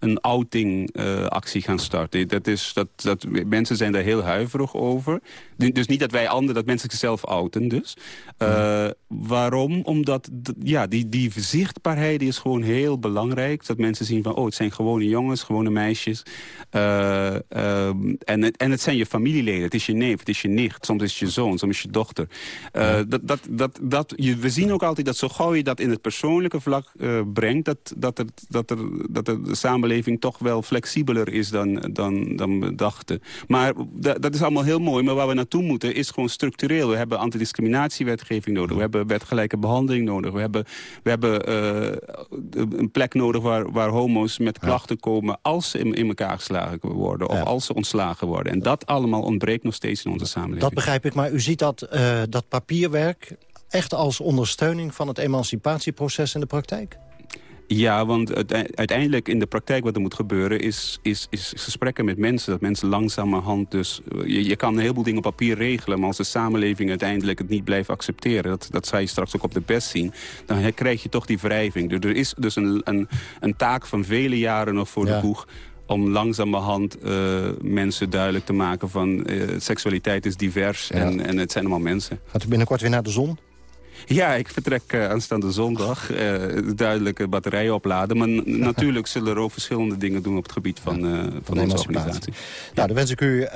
een outing-actie uh, gaan starten. Dat is, dat, dat, mensen zijn daar heel huiverig over. Dus niet dat wij anderen, dat mensen zichzelf outen dus. Uh, waarom? Omdat ja, die, die zichtbaarheid die is gewoon heel belangrijk. Dat mensen zien van, oh, het zijn gewone jongens, gewone meisjes. en, en het zijn je familieleden het is je neef, het is je nicht, soms is het je zoon, soms is je dochter. Uh, dat, dat, dat, dat, je, we zien ook altijd dat zo gauw je dat in het persoonlijke vlak brengt... Dat, dat, er, dat, er, dat er de samenleving toch wel flexibeler is dan, dan, dan we dachten. Maar dat is allemaal heel mooi. Maar waar we naartoe moeten is gewoon structureel. We hebben antidiscriminatiewetgeving nodig. We hebben wetgelijke behandeling nodig. We hebben, we hebben uh, een plek nodig waar, waar homo's met klachten komen... als ze in, in elkaar geslagen worden of als ze ontslagen worden. En dat allemaal ontbreekt nog steeds in onze samenleving. Dat begrijp ik, maar u ziet dat, uh, dat papierwerk echt als ondersteuning van het emancipatieproces in de praktijk? Ja, want uiteindelijk in de praktijk wat er moet gebeuren... is, is, is gesprekken met mensen. Dat mensen langzamerhand dus... Je, je kan een heleboel dingen op papier regelen... maar als de samenleving uiteindelijk het niet blijft accepteren... dat, dat zal je straks ook op de best zien... dan krijg je toch die wrijving. Dus er is dus een, een, een taak van vele jaren nog voor de boeg om langzamerhand uh, mensen duidelijk te maken van... Uh, seksualiteit is divers en, en het zijn allemaal mensen. Gaat u binnenkort weer naar de zon? Ja, ik vertrek uh, aanstaande zondag. duidelijke batterijen opladen. Maar natuurlijk zullen er ook verschillende dingen doen op het gebied van, van onze organisatie. Nou, dan wens ik u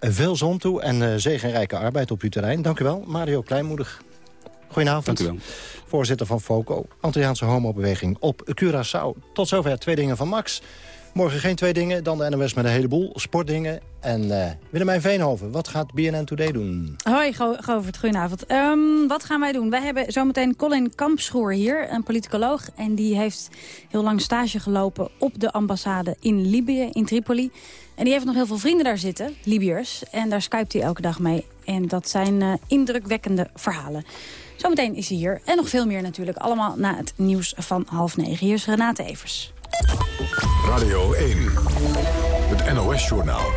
veel zon toe en zegenrijke arbeid op uw terrein. Dank u wel, Mario Kleinmoedig. Goedenavond. Dank u wel. Voorzitter van FOCO, Antilliaanse homobeweging op Curaçao. Tot zover twee dingen van Max. Morgen geen twee dingen, dan de NOS met een heleboel sportdingen. En uh, Willemijn Veenhoven, wat gaat BNN Today doen? Hoi, Govert, goedenavond. Um, wat gaan wij doen? Wij hebben zometeen Colin Kampschoor hier, een politicoloog. En die heeft heel lang stage gelopen op de ambassade in Libië, in Tripoli. En die heeft nog heel veel vrienden daar zitten, Libiërs. En daar skypt hij elke dag mee. En dat zijn uh, indrukwekkende verhalen. Zometeen is hij hier. En nog veel meer natuurlijk. Allemaal na het nieuws van half negen. Hier is Renate Evers. Radio 1, het NOS-journaal.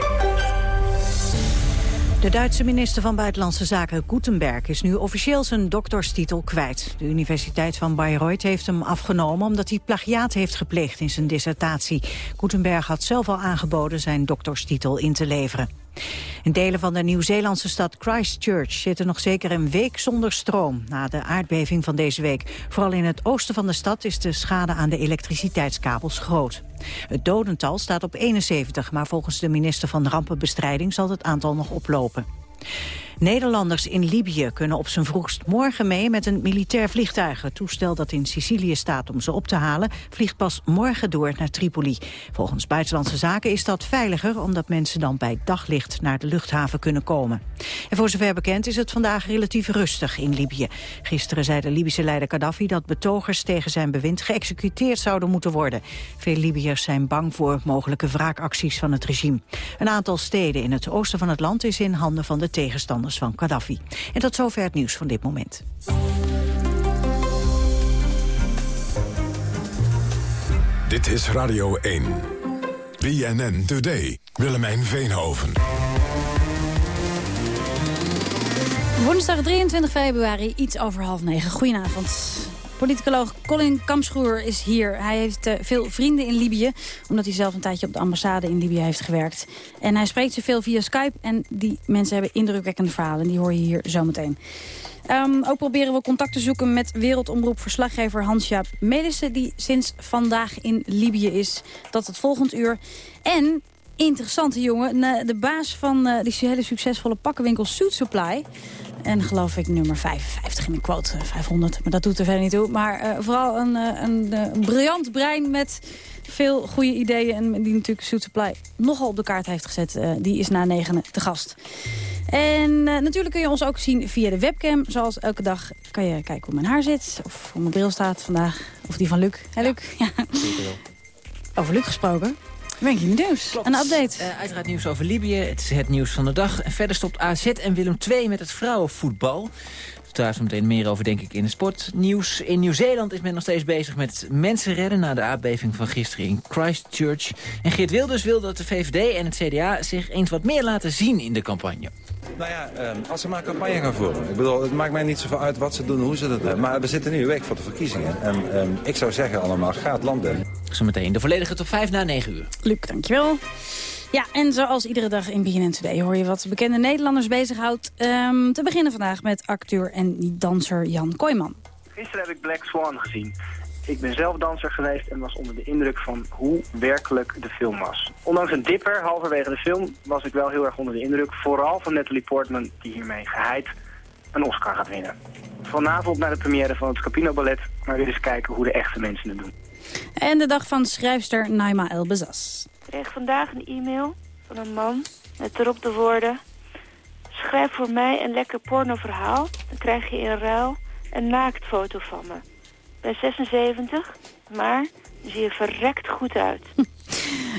De Duitse minister van Buitenlandse Zaken Gutenberg is nu officieel zijn dokterstitel kwijt. De Universiteit van Bayreuth heeft hem afgenomen omdat hij plagiaat heeft gepleegd in zijn dissertatie. Gutenberg had zelf al aangeboden zijn dokterstitel in te leveren. In delen van de Nieuw-Zeelandse stad Christchurch zitten nog zeker een week zonder stroom na de aardbeving van deze week. Vooral in het oosten van de stad is de schade aan de elektriciteitskabels groot. Het dodental staat op 71, maar volgens de minister van Rampenbestrijding zal het aantal nog oplopen. Nederlanders in Libië kunnen op zijn vroegst morgen mee met een militair vliegtuig. Het toestel dat in Sicilië staat om ze op te halen, vliegt pas morgen door naar Tripoli. Volgens Buitenlandse Zaken is dat veiliger, omdat mensen dan bij daglicht naar de luchthaven kunnen komen. En voor zover bekend is het vandaag relatief rustig in Libië. Gisteren zei de Libische leider Gaddafi dat betogers tegen zijn bewind geëxecuteerd zouden moeten worden. Veel Libiërs zijn bang voor mogelijke wraakacties van het regime. Een aantal steden in het oosten van het land is in handen van de tegenstanders van Gaddafi. En tot zover het nieuws van dit moment. Dit is Radio 1. BNN Today. Willemijn Veenhoven. Woensdag 23 februari, iets over half negen. Goedenavond. Politicoloog Colin Kamschoer is hier. Hij heeft uh, veel vrienden in Libië, omdat hij zelf een tijdje op de ambassade in Libië heeft gewerkt. En hij spreekt ze veel via Skype en die mensen hebben indrukwekkende verhalen. Die hoor je hier zometeen. Um, ook proberen we contact te zoeken met wereldomroep-verslaggever Hans-Jaap die sinds vandaag in Libië is. Dat het volgend uur. En, interessante jongen, de baas van uh, die hele succesvolle pakkenwinkel Suit Supply... En geloof ik nummer 55 in de quote 500. Maar dat doet er verder niet toe. Maar uh, vooral een, uh, een, een, briljant brein met veel goede ideeën. En die natuurlijk Suit Supply nogal op de kaart heeft gezet. Uh, die is na negenen te gast. En natuurlijk kun je ons ook zien via de webcam. Zoals elke dag kan je kijken hoe mijn haar zit. Of hoe mijn bril staat vandaag. Of die van Luc. Hé Luc? Ja. ja. Over Luc gesproken. Ben je nieuws? Klopt. Een update. Uh, uiteraard nieuws over Libië. Het is het nieuws van de dag. En verder stopt AZ en Willem II met het vrouwenvoetbal. Daar is meteen meer over, denk ik, in het sportnieuws. In Nieuw-Zeeland is men nog steeds bezig met mensen redden... na de aardbeving van gisteren in Christchurch. En Geert Wilders wil dat de VVD en het CDA zich eens wat meer laten zien in de campagne. Nou ja, ehm, als ze maar campagne gaan voeren. Ik bedoel, het maakt mij niet zoveel uit wat ze doen, hoe ze dat doen. Maar we zitten nu een week voor de verkiezingen. En um, ik zou zeggen allemaal, ga het land in. Zometeen de volledige top 5 na 9 uur. Luc, dankjewel. Ja, en zoals iedere dag in BNN Today hoor je wat bekende Nederlanders bezighoudt. Um, te beginnen vandaag met acteur en danser Jan Kooijman. Gisteren heb ik Black Swan gezien. Ik ben zelf danser geweest en was onder de indruk van hoe werkelijk de film was. Ondanks een dipper halverwege de film was ik wel heel erg onder de indruk. Vooral van Natalie Portman die hiermee geheid een Oscar gaat winnen. Vanavond naar de première van het Capino Ballet, maar weer eens kijken hoe de echte mensen het doen. En de dag van schrijfster Naima El Bezas. Ik kreeg vandaag een e-mail van een man met erop de woorden... Schrijf voor mij een lekker pornoverhaal, dan krijg je in ruil een naaktfoto van me. Ik ben 76, maar zie je verrekt goed uit.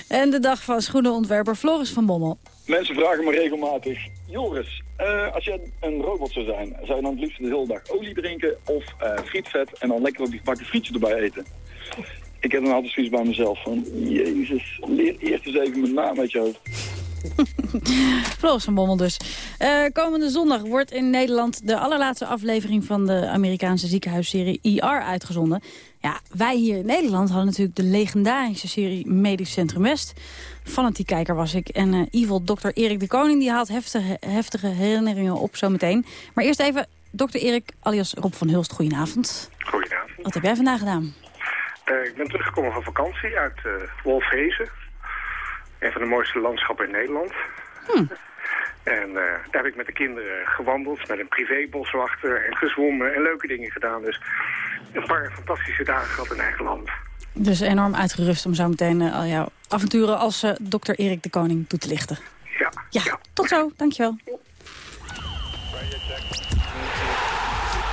En de dag van schoenenontwerper Floris van Bommel. Mensen vragen me regelmatig, Joris, eh, als je een robot zou zijn, zou je dan het liefst de hele dag olie drinken of eh, frietvet en dan lekker ook die gebakken frietjes erbij eten? Ik heb dan altijd zoiets bij mezelf van, jezus, leer eerst eens even mijn naam uit je hoofd. Floris van Bommel dus. Eh, komende zondag wordt in Nederland de allerlaatste aflevering van de Amerikaanse ziekenhuisserie ER uitgezonden. Ja, wij hier in Nederland hadden natuurlijk de legendarische serie Medisch Centrum West. Fanatiek kijker was ik. En uh, evil dokter Erik de Koning die haalt heftige, heftige herinneringen op zometeen. Maar eerst even dokter Erik alias Rob van Hulst. Goedenavond. Goedenavond. Wat heb jij vandaag gedaan? Uh, ik ben teruggekomen van vakantie uit uh, Wolfhezen. Een van de mooiste landschappen in Nederland. Hm. En uh, daar heb ik met de kinderen gewandeld, met een privéboswachter en gezwommen en leuke dingen gedaan. Dus een paar fantastische dagen gehad in eigen land. Dus enorm uitgerust om zo meteen uh, al jouw avonturen als uh, dokter Erik de Koning toe te lichten. Ja. Ja, ja. tot zo. Dankjewel.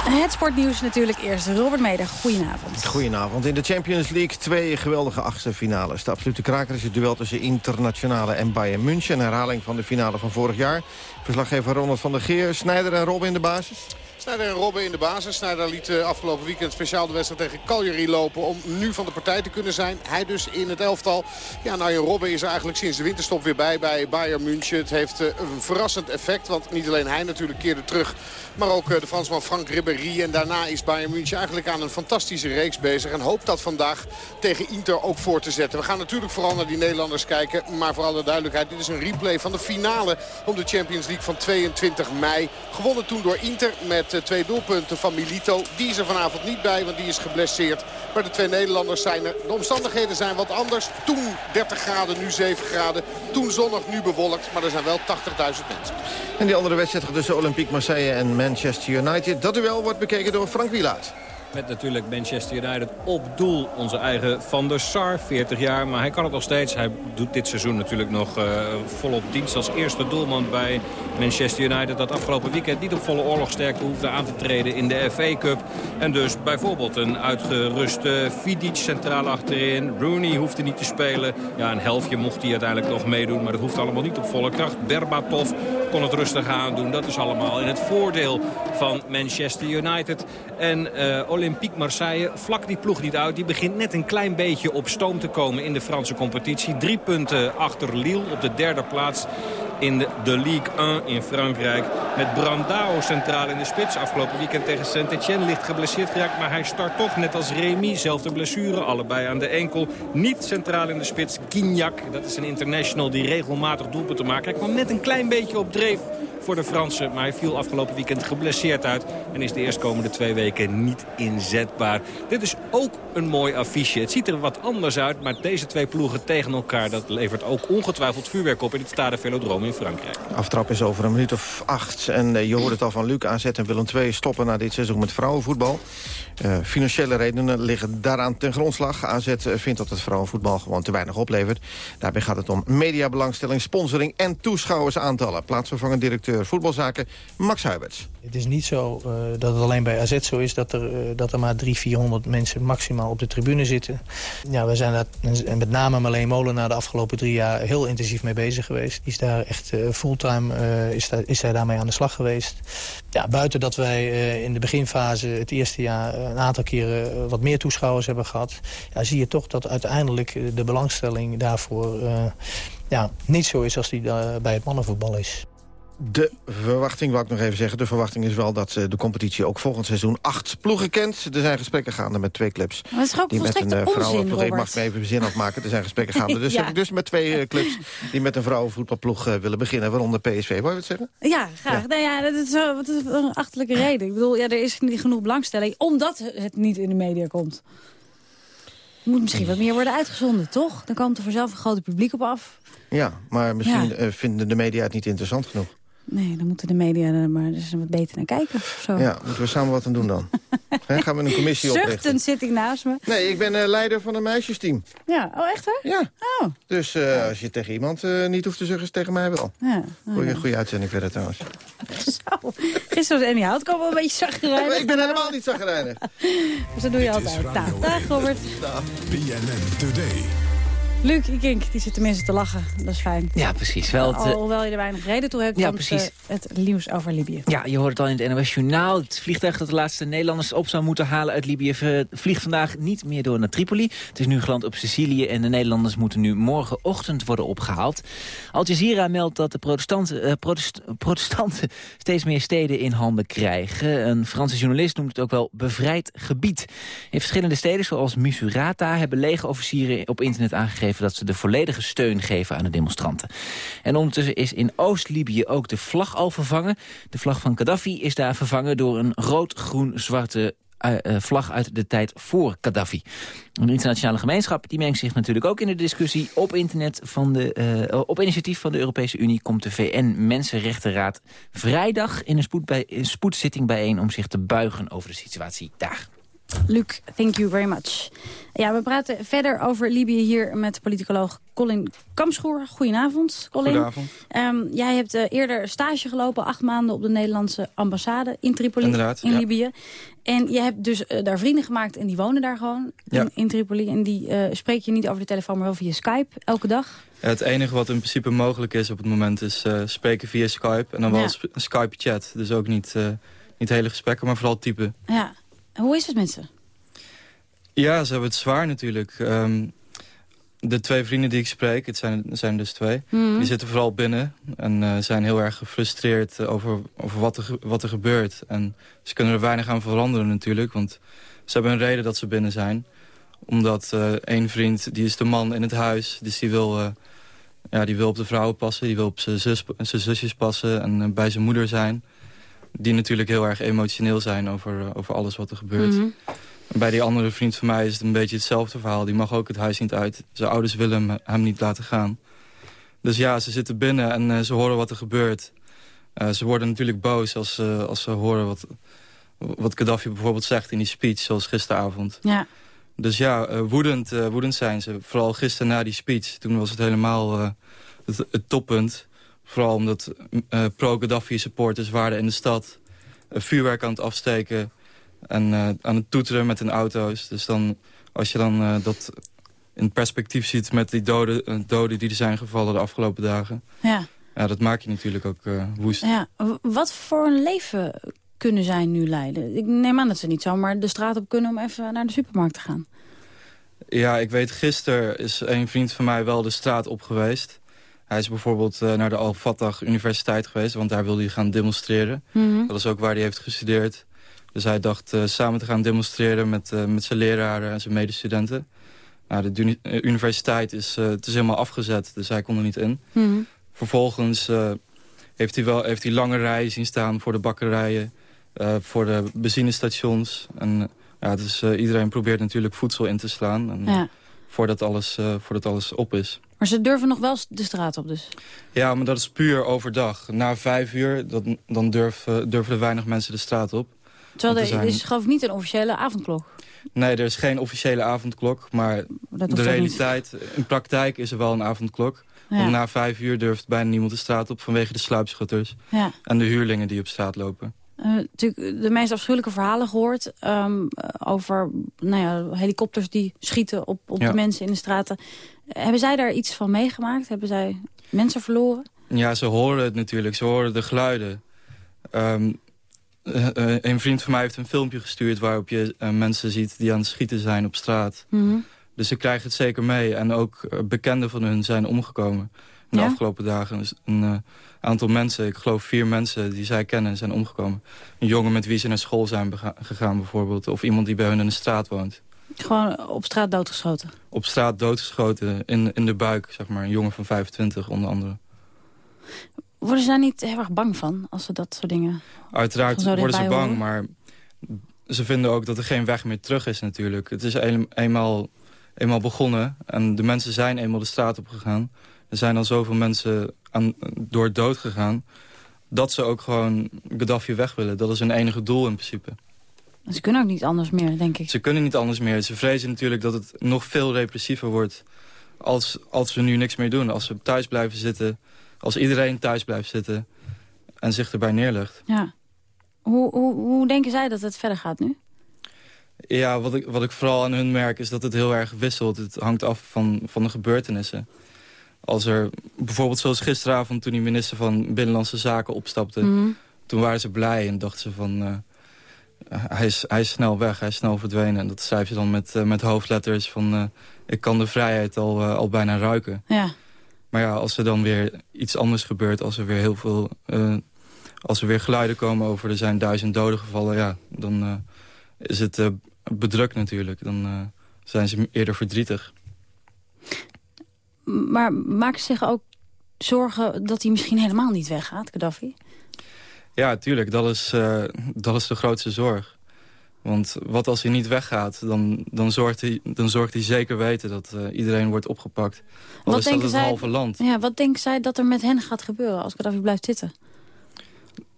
Het sportnieuws natuurlijk eerst. Robert Meder, goedenavond. Goedenavond. In de Champions League twee geweldige achtste finales. De absolute kraker is het duel tussen Internationale en Bayern München. Een herhaling van de finale van vorig jaar. Verslaggever Ronald van der Geer. Snijder en Robben in de basis. Snijder en Robben in de basis. Snijder liet uh, afgelopen weekend speciaal de wedstrijd tegen Cagliari lopen... om nu van de partij te kunnen zijn. Hij dus in het elftal. Ja, nou, Robben is er eigenlijk sinds de winterstop weer bij bij Bayern München. Het heeft uh, een verrassend effect, want niet alleen hij natuurlijk keerde terug... maar ook uh, de Fransman Frank Ribéry. En daarna is Bayern München eigenlijk aan een fantastische reeks bezig... en hoopt dat vandaag tegen Inter ook voor te zetten. We gaan natuurlijk vooral naar die Nederlanders kijken. Maar voor alle duidelijkheid, dit is een replay van de finale... om de Champions League van 22 mei. Gewonnen toen door Inter met twee doelpunten van Milito. Die is er vanavond niet bij, want die is geblesseerd. Maar de twee Nederlanders zijn er. De omstandigheden zijn wat anders. Toen 30 graden, nu 7 graden. Toen zonnig, nu bewolkt. Maar er zijn wel 80.000 mensen. En die andere wedstrijd tussen Olympique Marseille en Manchester United. Dat duel wordt bekeken door Frank Wielaert. Met natuurlijk Manchester United op doel. Onze eigen Van der Sar, 40 jaar. Maar hij kan het nog steeds. Hij doet dit seizoen natuurlijk nog uh, volop dienst als eerste doelman bij Manchester United. Dat afgelopen weekend niet op volle oorlogsterkte hoefde aan te treden in de FA Cup. En dus bijvoorbeeld een uitgeruste Vidic centraal achterin. Rooney hoefde niet te spelen. Ja, een helftje mocht hij uiteindelijk nog meedoen. Maar dat hoeft allemaal niet op volle kracht. Berbatov kon het rustig aandoen. Dat is allemaal in het voordeel van Manchester United. En uh, Olympique Marseille vlak die ploeg niet uit. Die begint net een klein beetje op stoom te komen in de Franse competitie. Drie punten achter Lille op de derde plaats in de, Ligue 1 in Frankrijk. Met Brandao centraal in de spits. Afgelopen weekend tegen Saint-Etienne licht geblesseerd geraakt. Maar hij start toch net als Remy. Zelfde blessure, allebei aan de enkel. Niet centraal in de spits. Gignac, dat is een international die regelmatig doelpunten maakt. Hij kwam net een klein beetje op dreef voor de Fransen. Maar hij viel afgelopen weekend geblesseerd uit. En is de eerstkomende twee weken niet inzetbaar. Dit is ook een mooi affiche. Het ziet er wat anders uit. Maar deze twee ploegen tegen elkaar. Dat levert ook ongetwijfeld vuurwerk op in het Stade Velodrome Frankrijk. Aftrap is over een minuut of acht. En uh, je hoort het al van Luc. AZ en Willem II stoppen na dit seizoen met vrouwenvoetbal. Uh, financiële redenen liggen daaraan ten grondslag. AZ vindt dat het vrouwenvoetbal gewoon te weinig oplevert. Daarbij gaat het om mediabelangstelling, sponsoring en toeschouwersaantallen. Plaatsvervangend directeur voetbalzaken Max Huiberts. Het is niet zo uh, dat het alleen bij AZ zo is dat er, uh, dat er maar 300, 400 mensen maximaal op de tribune zitten. Ja, we zijn daar met name Marleen Molenaar de afgelopen drie jaar heel intensief mee bezig geweest. Is daar echt fulltime is, daar, is hij daarmee aan de slag geweest. Ja, buiten dat wij in de beginfase het eerste jaar een aantal keren wat meer toeschouwers hebben gehad... Ja, zie je toch dat uiteindelijk de belangstelling daarvoor ja, niet zo is als die bij het mannenvoetbal is. De verwachting, wou ik nog even zeggen... de verwachting is wel dat de competitie ook volgend seizoen acht ploegen kent. Er zijn gesprekken gaande met twee clubs. Maar dat is ook die met een vrouwenploeg... Ik mag me even zin afmaken. Er zijn gesprekken gaande. Dus ja. dus met twee uh, clubs die met een vrouwenvoetbalploeg willen beginnen. Waaronder PSV. Wou je wat zeggen? Ja, graag. Ja. Nou ja, dat is, een achterlijke reden. Ik bedoel, ja, er is niet genoeg belangstelling... omdat het niet in de media komt. Moet misschien wat meer worden uitgezonden, toch? Dan komt er vanzelf een groot publiek op af. Ja, maar misschien ja. vinden de media het niet interessant genoeg. Nee, dan moeten de media er maar eens wat beter naar kijken. Of zo. Ja, moeten we samen wat aan doen dan? He, gaan we een commissie oprichten? Zuchtend zit ik naast me. Nee, ik ben uh, leider van een meisjesteam. Ja, oh echt hè? Ja. Oh. Dus uh, als je tegen iemand uh, niet hoeft te zuchten, is tegen mij wel. Ja. Oh, goeie, goeie uitzending verder trouwens. Zo, gisteren was Annie Hout, komen wel een beetje zaggerijnig. ik ben helemaal niet zaggerijnig. dus dat doe je altijd. Nou, dag Robert. Dag. BNN Today. Luc Ikink, die zit tenminste te lachen. Dat is fijn. Ja, precies. Wel het, Alhoewel je er weinig reden toe hebt, ja, want precies. Uh, het nieuws over Libië. Ja, je hoort het al in het NOS Journaal. Het vliegtuig dat de laatste Nederlanders op zou moeten halen uit Libië... vliegt vandaag niet meer door naar Tripoli. Het is nu geland op Sicilië en de Nederlanders moeten nu morgenochtend worden opgehaald. Al Jazeera meldt dat de protestanten, protest, protestanten steeds meer steden in handen krijgen. Een Franse journalist noemt het ook wel bevrijd gebied. In verschillende steden, zoals Misurata, hebben legerofficieren op internet aangegeven dat ze de volledige steun geven aan de demonstranten. En ondertussen is in Oost-Libië ook de vlag al vervangen. De vlag van Gaddafi is daar vervangen door een rood-groen-zwarte uh, uh, vlag uit de tijd voor Gaddafi. De internationale gemeenschap die mengt zich natuurlijk ook in de discussie. Op, internet van de, uh, op initiatief van de Europese Unie komt de VN-Mensenrechtenraad vrijdag in een, spoed een spoedzitting bijeen om zich te buigen over de situatie daar. Luc, thank you very much. Ja, we praten verder over Libië hier met politicoloog Colin Kamschoer. Goedenavond, Colin. Goedenavond. Um, jij hebt uh, eerder stage gelopen, acht maanden op de Nederlandse ambassade in Tripoli, Inderdaad, in ja. Libië. En je hebt dus uh, daar vrienden gemaakt en die wonen daar gewoon Ja. in, Tripoli. En die uh, spreek je niet over de telefoon, maar wel via Skype, elke dag. Het enige wat in principe mogelijk is op het moment is eh, spreken via Skype. En dan wel Ja. sp- Skype chat. Dus ook niet, eh, niet hele gesprekken, maar vooral typen. Ja. Hoe is het met ze? Ja, ze hebben het zwaar natuurlijk. Ehm, de twee vrienden die ik spreek, het zijn, zijn dus twee... Mhm. die zitten vooral binnen en eh, zijn heel erg gefrustreerd over, over wat, er, wat er gebeurt. En ze kunnen er weinig aan veranderen natuurlijk, want ze hebben een reden dat ze binnen zijn. Omdat eh één vriend, die is de man in het huis, dus die wil, eh, ja, die wil op de vrouwen passen... die wil op zijn, zus, zusjes passen en eh, bij zijn moeder zijn. Die natuurlijk heel erg emotioneel zijn over, eh, over alles wat er gebeurt. Mhm. Bij die andere vriend van mij is het een beetje hetzelfde verhaal. Die mag ook het huis niet uit. Zijn ouders willen hem, hem niet laten gaan. Dus ja, ze zitten binnen en eh, ze horen wat er gebeurt. Eh, ze worden natuurlijk boos als, ze als ze horen wat, wat Gaddafi bijvoorbeeld zegt in die speech, zoals gisteravond. Ja. Dus ja, woedend, woedend zijn ze. Vooral gisteren na die speech. Toen was het helemaal het, het toppunt. Vooral omdat eh, pro-Gaddafi supporters waren in de stad. eh, vuurwerk aan het afsteken. En eh, aan het toeteren met hun auto's. Dus dan, als je dan dat in perspectief ziet met die doden, doden die er zijn gevallen de afgelopen dagen. Ja. Ja, dat maakt je natuurlijk ook woest. ja. Wat voor een leven kunnen zij nu leiden? Ik neem aan dat ze niet zomaar de straat op kunnen om even naar de supermarkt te gaan. Ja, ik weet, gisteren is een vriend van mij wel de straat op geweest. Hij is bijvoorbeeld eh, naar de Al-Fatah Universiteit geweest, want daar wilde hij gaan demonstreren. Mhm. Dat is ook waar hij heeft gestudeerd. Dus hij dacht eh, samen te gaan demonstreren met, eh, met zijn leraren en zijn medestudenten. Nou, de uni- universiteit is, het is helemaal afgezet, dus hij kon er niet in. Mhm. Vervolgens heeft, hij wel, heeft hij lange rijen zien staan voor de bakkerijen, voor de benzinestations. En ja, eh, iedereen probeert natuurlijk voedsel in te slaan. En, Ja. Voordat, alles, eh, voordat alles op is. Maar ze durven nog wel de straat op dus. Ja, maar dat is puur overdag. Na vijf uur, dan, dan durven, durven er weinig mensen de straat op. Terwijl er zijn- is geloof ik niet een officiële avondklok. Nee, er is geen officiële avondklok, maar Dat de realiteit... In praktijk is er wel een avondklok. Ja. Want na vijf uur durft bijna niemand de straat op... vanwege de sluipschutters Ja. en de huurlingen die op straat lopen. Eh, natuurlijk de meest afschuwelijke verhalen gehoord... ehm, eh, over nou ja, helikopters die schieten op, op Ja. de mensen in de straten. Eh, hebben zij daar iets van meegemaakt? Hebben zij mensen verloren? Ja, ze horen het natuurlijk. Ze horen de geluiden. Ehm, eh, eh, een vriend van mij heeft een filmpje gestuurd... waarop je eh, mensen ziet die aan het schieten zijn op straat. Mhm. Dus ze krijgen het zeker mee. En ook eh, bekenden van hun zijn omgekomen de Ja? afgelopen dagen. Dus een eh, aantal mensen, ik geloof vier mensen die zij kennen, zijn omgekomen. Een jongen met wie ze naar school zijn gegaan bijvoorbeeld. Of iemand die bij hun in de straat woont. Gewoon op straat doodgeschoten. Op straat doodgeschoten, in, in de buik, zeg maar. Een jongen van 25 onder andere. Worden ze daar niet heel erg bang van als ze dat soort dingen... Uiteraard worden ze bang, horen? maar ze vinden ook dat er geen weg meer terug is natuurlijk. Het is een- eenmaal, eenmaal begonnen en de mensen zijn eenmaal de straat op gegaan. Er zijn al zoveel mensen aan, door dood gegaan. dat ze ook gewoon Gaddafi weg willen. Dat is hun enige doel in principe. Ze kunnen ook niet anders meer, denk ik. Ze kunnen niet anders meer. Ze vrezen natuurlijk dat het nog veel repressiever wordt... als, als we nu niks meer doen. Als we thuis blijven zitten. Als iedereen thuis blijft zitten. En zich erbij neerlegt. Ja. Hoe, hoe, hoe denken zij dat het verder gaat nu? Ja, wat ik, wat ik vooral aan hun merk is dat het heel erg wisselt. Het hangt af van, van de gebeurtenissen. Als er bijvoorbeeld zoals gisteravond toen die minister van Binnenlandse Zaken opstapte... Mhm. toen waren ze blij en dachten ze van... eh, hij, is, hij is snel weg, hij is snel verdwenen. En dat schrijf je dan met, eh, met hoofdletters van... eh, ik kan de vrijheid al, al bijna ruiken. Ja. Maar ja, als er dan weer iets anders gebeurt... als er weer heel veel... als er weer geluiden komen over er zijn duizend doden gevallen... ja, dan is het bedrukt natuurlijk. Dan zijn ze eerder verdrietig. Maar maken ze zich ook zorgen dat hij misschien helemaal niet weggaat, Gaddafi? Ja, tuurlijk. Dat is, eh, dat is de grootste zorg. Want wat als hij niet weggaat, dan, dan, zorgt, hij, dan zorgt hij zeker weten dat eh, iedereen wordt opgepakt. Al is dat het halve land. Ja, wat denken zij dat er met hen gaat gebeuren als Gaddafi blijft zitten?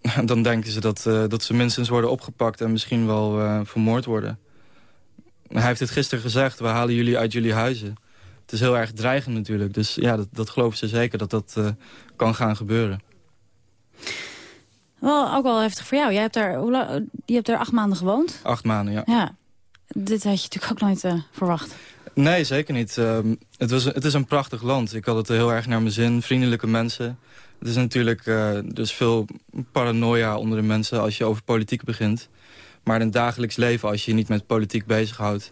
Dan denken ze dat, eh, dat ze minstens worden opgepakt en misschien wel vermoord worden. Hij heeft het gisteren gezegd, we halen jullie uit jullie huizen. Het is heel erg dreigend natuurlijk. Dus ja, dat, dat geloven ze zeker dat dat eh, kan gaan gebeuren. Wel, ook wel heftig voor jou. Jij hebt daar, hoe lang, je hebt daar acht maanden gewoond. Acht maanden, ja. Ja, dit had je natuurlijk ook nooit eh, verwacht. Nee, zeker niet. Ehm, het, was, het is een prachtig land. Ik had het heel erg naar mijn zin. Vriendelijke mensen. Het is natuurlijk uh, dus veel paranoia onder de mensen als je over politiek begint. Maar in het dagelijks leven, als je je niet met politiek bezighoudt...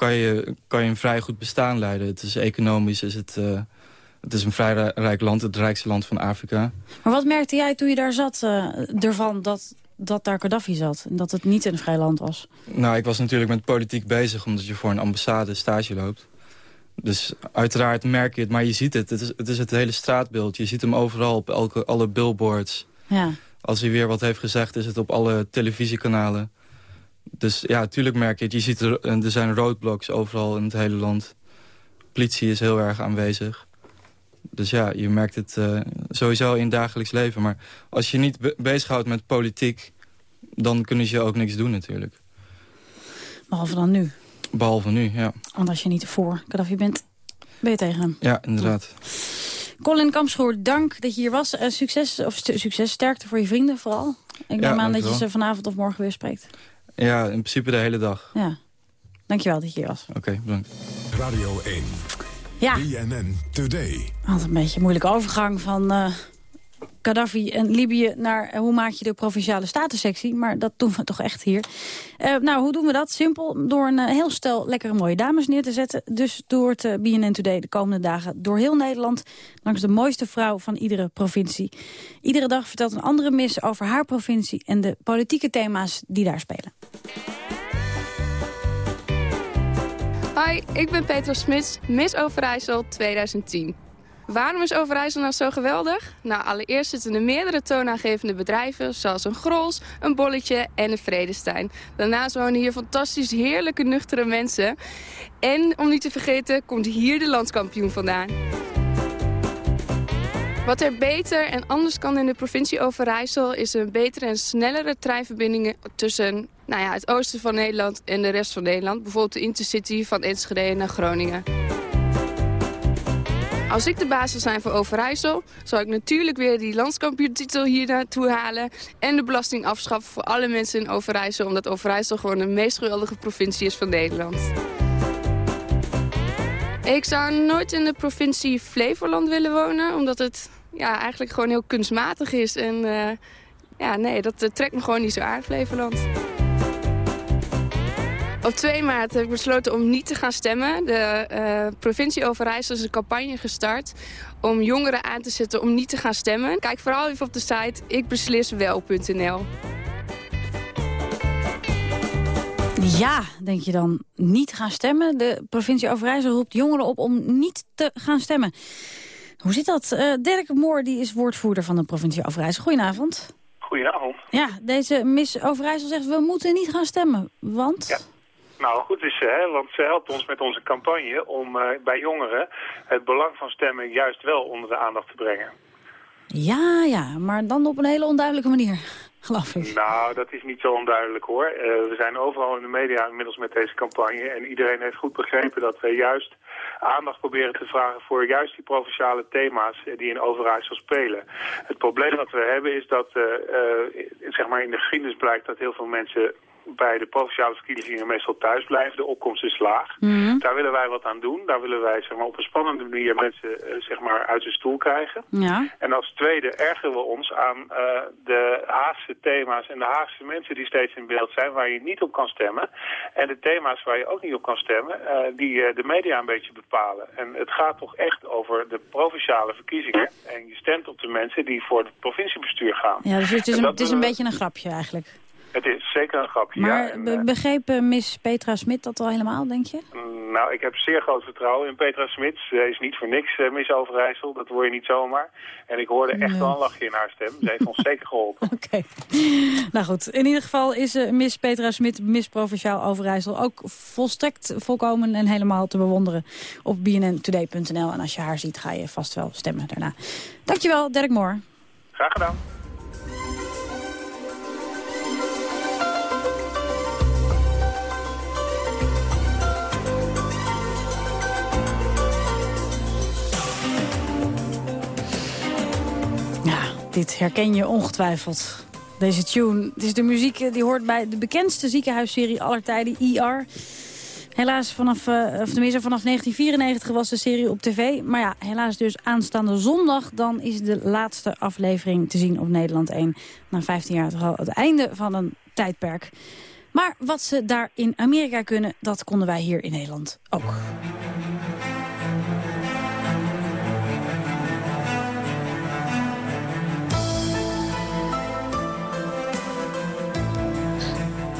kan je, kan je een vrij goed bestaan leiden. Het is economisch, is het, uh, het is een vrij rijk land. Het rijkste land van Afrika. Maar wat merkte jij toen je daar zat uh, ervan dat, dat daar Gaddafi zat? En dat het niet een vrij land was? Nou, ik was natuurlijk met politiek bezig... omdat je voor een ambassade stage loopt. Dus uiteraard merk je het, maar je ziet het. Het is het, is het hele straatbeeld. Je ziet hem overal op elke, alle billboards. Ja. Als hij weer wat heeft gezegd, is het op alle televisiekanalen. Dus ja, natuurlijk merk je het. Je ziet er, er zijn roadblocks overal in het hele land. Politie is heel erg aanwezig. Dus ja, je merkt het uh, sowieso in het dagelijks leven. Maar als je niet be bezighoudt met politiek... dan kunnen ze ook niks doen natuurlijk. Behalve dan nu. Behalve nu, ja. Want als je niet voor Gaddafi bent, ben je tegen hem. Ja, inderdaad. Colin Kampschoor, dank dat je hier was. Uh, succes, of succes, sterkte voor je vrienden vooral. Ik neem ja, aan dat je ze vanavond of morgen weer spreekt. Ja, in principe de hele dag. Ja. Dankjewel dat je hier was. Oké, okay, bedankt. Radio 1. Ja. BNN Today. Altijd een beetje een moeilijke overgang van uh, Gaddafi en Libië naar uh, hoe maak je de provinciale statensectie. Maar dat doen we toch echt hier. Uh, nou, hoe doen we dat? Simpel, door een heel stel lekkere mooie dames neer te zetten. Dus door het BNN Today de komende dagen door heel Nederland. Langs de mooiste vrouw van iedere provincie. Iedere dag vertelt een andere mis over haar provincie en de politieke thema's die daar spelen. Hoi, ik ben Petra Smits, Miss Overijssel 2010. Waarom is Overijssel nou zo geweldig? Nou, allereerst zitten er meerdere toonaangevende bedrijven... zoals een Grols, een Bolletje en een Vredestein. Daarnaast wonen hier fantastisch heerlijke nuchtere mensen. En, om niet te vergeten, komt hier de landskampioen vandaan. Wat er beter en anders kan in de provincie Overijssel... is een betere en snellere treinverbindingen tussen nou ja, het oosten van Nederland en de rest van Nederland. Bijvoorbeeld de Intercity van Enschede naar Groningen. Als ik de baas zou zijn voor Overijssel... zou ik natuurlijk weer die landskampioentitel hier naartoe halen... en de belasting afschaffen voor alle mensen in Overijssel... omdat Overijssel gewoon de meest geweldige provincie is van Nederland. Ik zou nooit in de provincie Flevoland willen wonen... omdat het ja, eigenlijk gewoon heel kunstmatig is. En uh, ja, nee, dat uh, trekt me gewoon niet zo aan, Flevoland. Op 2 maart heb ik besloten om niet te gaan stemmen. De uh, provincie Overijssel is een campagne gestart om jongeren aan te zetten om niet te gaan stemmen. Kijk vooral even op de site ikbesliswel.nl. Ja, denk je dan, niet gaan stemmen? De provincie Overijssel roept jongeren op om niet te gaan stemmen. Hoe zit dat? Uh, Dirk Moor die is woordvoerder van de provincie Overijssel. Goedenavond. Goedenavond. Ja, deze Miss Overijssel zegt we moeten niet gaan stemmen, want... Ja. Nou, goed is ze, hè, want ze helpt ons met onze campagne om uh, bij jongeren het belang van stemmen juist wel onder de aandacht te brengen. Ja, ja, maar dan op een hele onduidelijke manier, geloof ik. Nou, dat is niet zo onduidelijk hoor. Eh, we zijn overal in de media inmiddels met deze campagne. En iedereen heeft goed begrepen dat we juist aandacht proberen te vragen voor juist die provinciale thema's eh, die in Overijssel spelen. Het probleem dat we hebben is dat uh, zeg maar in de geschiedenis blijkt dat heel veel mensen bij de provinciale verkiezingen meestal thuis blijven. De opkomst is laag. Mhm. Daar willen wij wat aan doen. Daar willen wij zeg maar, op een spannende manier mensen eh, zeg maar, uit de stoel krijgen. Ja. En als tweede ergeren we ons aan uh, de Haagse thema's en de Haagse mensen die steeds in beeld zijn... waar je niet op kan stemmen. En de thema's waar je ook niet op kan stemmen, uh, die de media een beetje bepalen. En het gaat toch echt over de provinciale verkiezingen. En je stemt op de mensen die voor het provinciebestuur gaan. Ja, dus het is, En een, het is een beetje een grapje eigenlijk. Het is zeker een grapje, Maar ja. En, be- eh, begreep eh, Miss Petra Smit dat al helemaal, denk je? Nou, ik heb zeer groot vertrouwen in Petra Smits. Zij is niet voor niks uh, Miss Overijssel, dat hoor je niet zomaar. En ik hoorde echt wel een lachje in haar stem. Ze heeft ons zeker geholpen. Oké. Nou goed, in ieder geval is eh, Miss Petra Smit, Miss Provinciaal Overijssel... ook volstrekt volkomen en helemaal te bewonderen op bnntoday.nl. En als je haar ziet, ga je vast wel stemmen daarna. Dankjewel, Dirk Moor. Graag gedaan. Herken je ongetwijfeld. Deze tune. Het is de muziek eh, die hoort bij de bekendste ziekenhuisserie aller tijden, ER. Helaas vanaf, eh, of tenminste vanaf 1994 was de serie op tv. Maar ja, helaas dus aanstaande zondag. Dan is de laatste aflevering te zien op Nederland 1. Na 15 jaar het einde van een tijdperk. Maar wat ze daar in Amerika kunnen, dat konden wij hier in Nederland ook.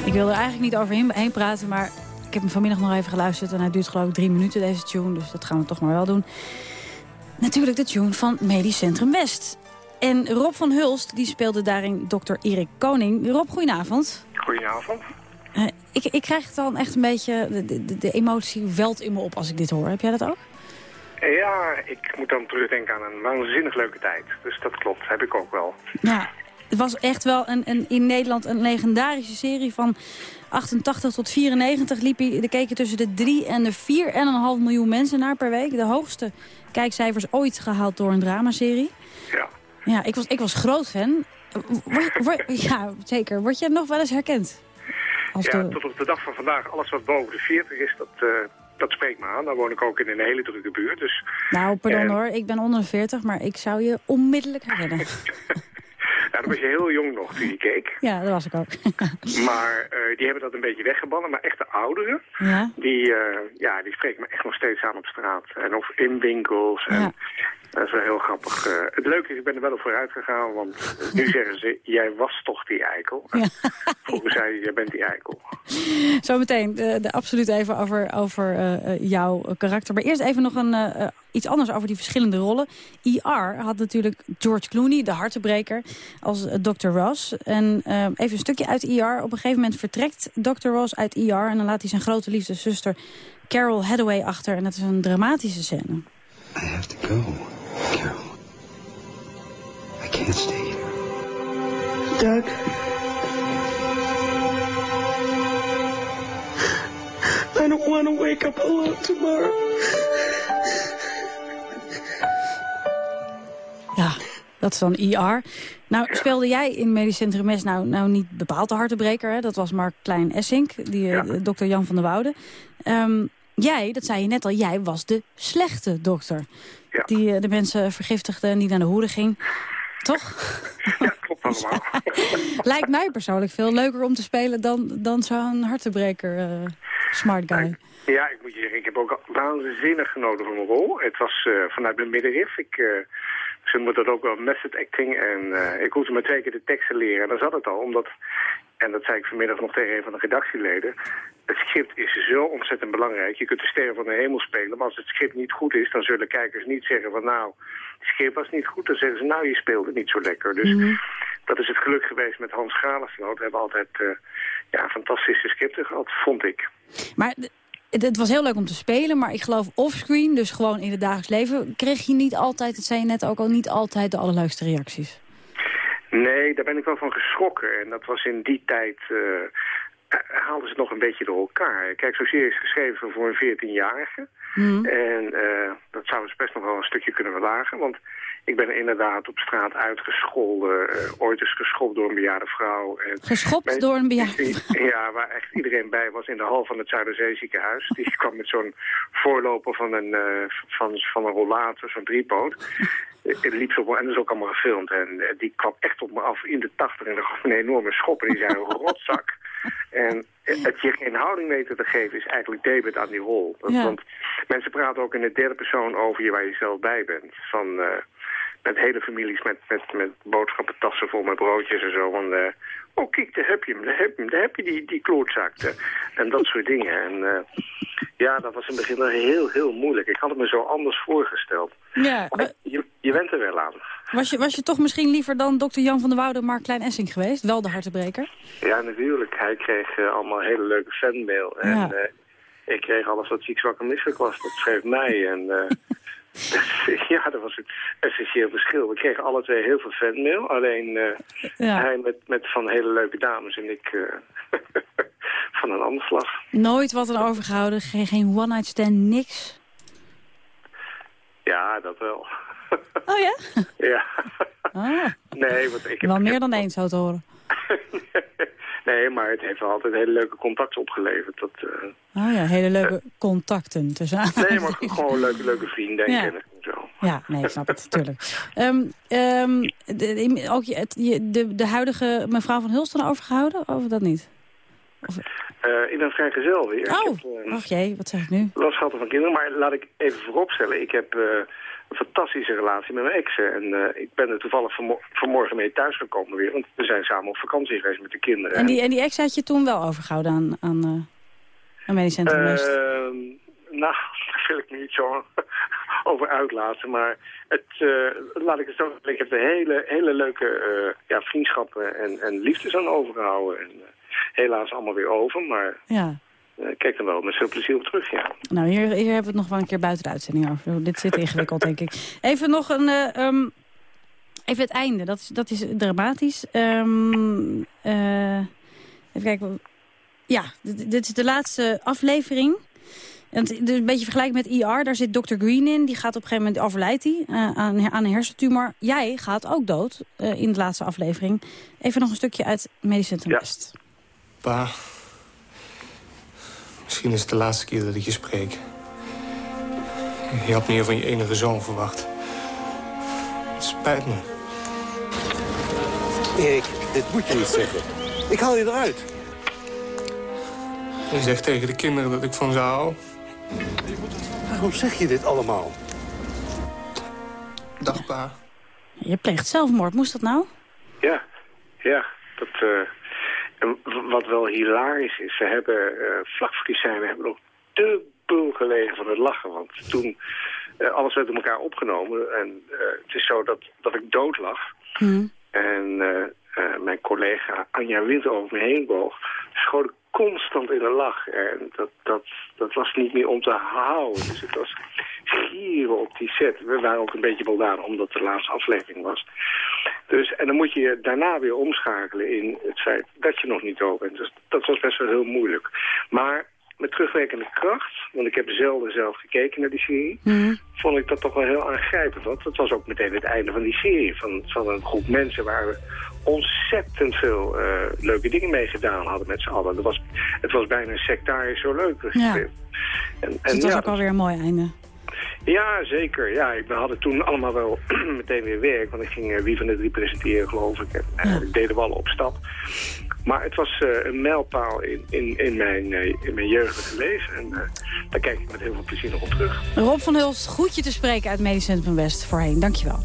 Ik wil er eigenlijk niet overheen heen praten, maar ik heb hem vanmiddag nog even geluisterd... en hij duurt geloof ik drie minuten, deze tune, dus dat gaan we toch maar wel doen. Natuurlijk de tune van Medisch Centrum West. En Rob van Hulst, die speelde daarin dokter Erik Koning. Rob, goedenavond. Goedenavond. Eh, ik, ik krijg dan echt een beetje... De, de, de emotie welt in me op als ik dit hoor. Heb jij dat ook? Ja, ik moet dan terugdenken aan een waanzinnig leuke tijd. Dus dat klopt, heb ik ook wel. Ja, het was echt wel een, een, in Nederland een legendarische serie van 88 tot 94 liep hij, er keken tussen de 3 en de 4,5 miljoen mensen naar per week. De hoogste kijkcijfers ooit gehaald door een dramaserie. Ja. Ja, ik was, ik was groot fan. Word- word- ja, zeker. Word je nog wel eens herkend? Als ja, de- tot op de dag van vandaag, alles wat boven de 40 is, dat, eh, dat spreekt me aan. Dan woon ik ook in een hele drukke buurt. Dus Nou, pardon En- hoor, ik ben onder de 40, maar ik zou je onmiddellijk herkennen. ja, dan was je heel jong nog toen je keek. ja, dat was ik ook. Maar eh, die hebben dat een beetje weggebannen. Maar echte ouderen, ja? die, eh, ja, die spreken me echt nog steeds aan op straat. En of in winkels. En Ja. Dat is wel heel grappig. Eh, het leuke is, ik ben er wel op vooruit gegaan. Want nu zeggen ze, jij was toch die eikel. Vroeger zei je, jij bent die eikel. Zometeen de, de absoluut even over, over eh, eh, jouw karakter. Maar eerst even nog een, eh, eh, iets anders over die verschillende rollen. ER had natuurlijk George Clooney, de hartebreker, als eh, Dr. Ross. En eh, even een stukje uit ER. Op een gegeven moment vertrekt Dr. Ross uit ER... en dan laat hij zijn grote liefde zuster Carol Hathaway achter. En dat is een dramatische scène. I have to go, Carol. I can't stay here. Doug. I don't want to wake up alone tomorrow. Ja, dat is dan ER. Nou, speelde jij in Medisch Centrum Mes nou, nou niet bepaald de hartebreker. Hè? Dat was Mark Klein-Essink, die eh, dokter Jan van der Woude. Ehm, jij, dat zei je net al, jij was de slechte dokter. Die eh, de mensen vergiftigde en die naar de hoede ging. Toch? Klopt allemaal. Lijkt mij persoonlijk veel leuker om te spelen dan, dan zo'n hartebreker eh, smart guy. Ja, ik moet je zeggen, ik heb ook waanzinnig genoten van mijn rol. Het was eh, vanuit mijn middenrif. Ik, eh, ze noemen dat ook wel method acting. En eh, ik hoefde maar twee keer de teksten leren. En dan zat het al, omdat... En dat zei ik vanmiddag nog tegen een van de redactieleden. Het script is zo ontzettend belangrijk. Je kunt de sterren van de hemel spelen. Maar als het script niet goed is, dan zullen kijkers niet zeggen van... nou, het script was niet goed. Dan zeggen ze, nou, je speelde niet zo lekker. Dus dat is het geluk geweest met Hans Galenveld. We hebben altijd eh, ja, fantastische scripten gehad, vond ik. Maar het, het was heel leuk om te spelen, maar ik geloof offscreen, dus gewoon in het dagelijks leven, kreeg je niet altijd, dat zei je net ook al, niet altijd de allerleukste reacties. Nee, daar ben ik wel van geschrokken. En dat was in die tijd... eh, haalden ze het nog een beetje door elkaar. Kijk, zo'n serie is geschreven voor een 14-jarige. En eh, dat zou dus best nog wel een stukje kunnen verlagen. Want ik ben inderdaad op straat uitgescholden. eh, ooit is geschopt door een bejaarde vrouw. En Geschopt door een bejaarde Ja, waar echt iedereen bij was in de hal van het Zuiderzeeziekenhuis. Die kwam met zo'n voorloper van een, eh, van, van een rollator, zo'n driepoot. Het liep zo, en dat is ook allemaal gefilmd. En eh, die kwam echt op me af in de tachtig en er gaf een enorme schop. En die zei, rotzak. En het je geen houding weten te geven is eigenlijk debet aan die rol. Ja. Want mensen praten ook in de derde persoon over je waar je zelf bij bent. Van, eh, met hele families met, met, met boodschappentassen vol met broodjes en zo. Van, eh, oh kijk, daar heb je hem, daar heb je hem, daar heb je die, die klootzak. eh, En dat soort dingen. En eh, ja, dat was in het begin wel heel, heel moeilijk. Ik had het me zo anders voorgesteld. Ja, Maar je, je bent er wel aan. was je, was je toch misschien liever dan dokter Jan van der Woude Mark Klein Essing geweest? Wel de hartebreker? Ja, natuurlijk. Hij kreeg allemaal hele leuke fanmail. En Ja. ik kreeg alles wat ziek, zwak en misselijk was. Dat schreef mij. En ja, dat was het essentieel verschil. We kregen alle twee heel veel fanmail. Alleen eh, Ja. hij met, met van hele leuke dames en ik eh, van een ander slag. Nooit wat aan overgehouden, geen, geen one-night stand, niks? Ja, dat wel. Oh ja? ja. Ah, Nee, want ik heb, wel meer dan één zo te horen. Nee, maar het heeft wel altijd hele leuke contacten opgeleverd. Dat, eh, Oh ja, hele leuke contacten tussen nee, maar gewoon leuke, leuke vrienden en Ja. en zo. Ja, nee, ik snap het, natuurlijk. Ehm, ehm, de, ook je, de, de huidige mevrouw van Hulst dan overgehouden? Of dat niet? Eh, ik ben vrijgezel weer. Oh, heb, eh, ach jee, wat zeg ik nu? last gehad van kinderen. Maar laat ik even vooropstellen. Ik heb eh, fantastische relatie met mijn exen. En eh, ik ben er toevallig vanmo- vanmorgen mee thuisgekomen weer. Want we zijn samen op vakantie geweest met de kinderen. En die, en die ex had je toen wel overgehouden aan, aan, uh, aan Medisch Centrum West? Ehm, nou, daar wil ik niet zo over uitlaten. Maar het, eh, laat ik het zo zeggen. Ik heb er hele, hele leuke ja, vriendschappen en, en liefdes aan overgehouden. En, helaas allemaal weer over. Maar Ja. Eh, kijk er wel met veel plezier op terug, ja. Nou, hier, hier hebben we het nog wel een keer buiten de uitzending over. Dit zit ingewikkeld, denk ik. Even nog een... eh, ehm, even het einde, dat is, dat is dramatisch. Ehm, eh, even kijken. Ja, dit, dit is de laatste aflevering. En het is een beetje vergelijking met ER. Daar zit Dr. Green in. Die gaat op een gegeven moment, overlijdt hij eh, aan, aan een hersentumor. Jij gaat ook dood eh, in de laatste aflevering. Even nog een stukje uit Medisch Centrum West. Pa, misschien is het de laatste keer dat ik je spreek. Je had meer van je enige zoon verwacht. Het spijt me. Erik, dit moet je niet zeggen. Ik haal je eruit. Je zegt tegen de kinderen dat ik van ze hou. Waarom zeg je dit allemaal? Dag, pa. Je pleegt zelfmoord, moest dat nou? Ja, ja. Dat, eh, en wat wel hilarisch is, ze hebben eh, vlak voor die scène hebben nog dubbel gelegen van het lachen. Want toen, eh, alles werd in elkaar opgenomen. En eh, het is zo dat, dat ik dood lag. En eh, eh, mijn collega Anja Winter over me heen boog. Schoot ik constant in de lach. En dat, dat, dat was niet meer om te houden. Dus het was gieren op die set. We waren ook een beetje voldaan omdat de laatste aflevering was. Dus, en dan moet je je daarna weer omschakelen in het feit dat je nog niet dood bent. Dus dat was best wel heel moeilijk. Maar met terugwerkende kracht, want ik heb zelden zelf gekeken naar die serie, vond ik dat toch wel heel aangrijpend. Want dat was ook meteen het einde van die serie. Van, van een groep mensen waar we ontzettend veel eh, leuke dingen mee gedaan hadden met z'n allen. Het was, het was bijna sectarisch zo leuk. Ja. En, Dus en het was ja, ook alweer een mooi einde. ja, zeker. Ja, we hadden toen allemaal wel meteen weer werk. Want ik ging eh, Wie van de Drie presenteren, geloof ik. En eh, ik deden we op stap. Maar het was een mijlpaal in, in, in, mijn, in mijn jeugdige leven. En daar kijk ik met heel veel plezier nog op terug. Rob van Hulst, goed je te spreken uit Medisch Centrum West voorheen. Dankjewel.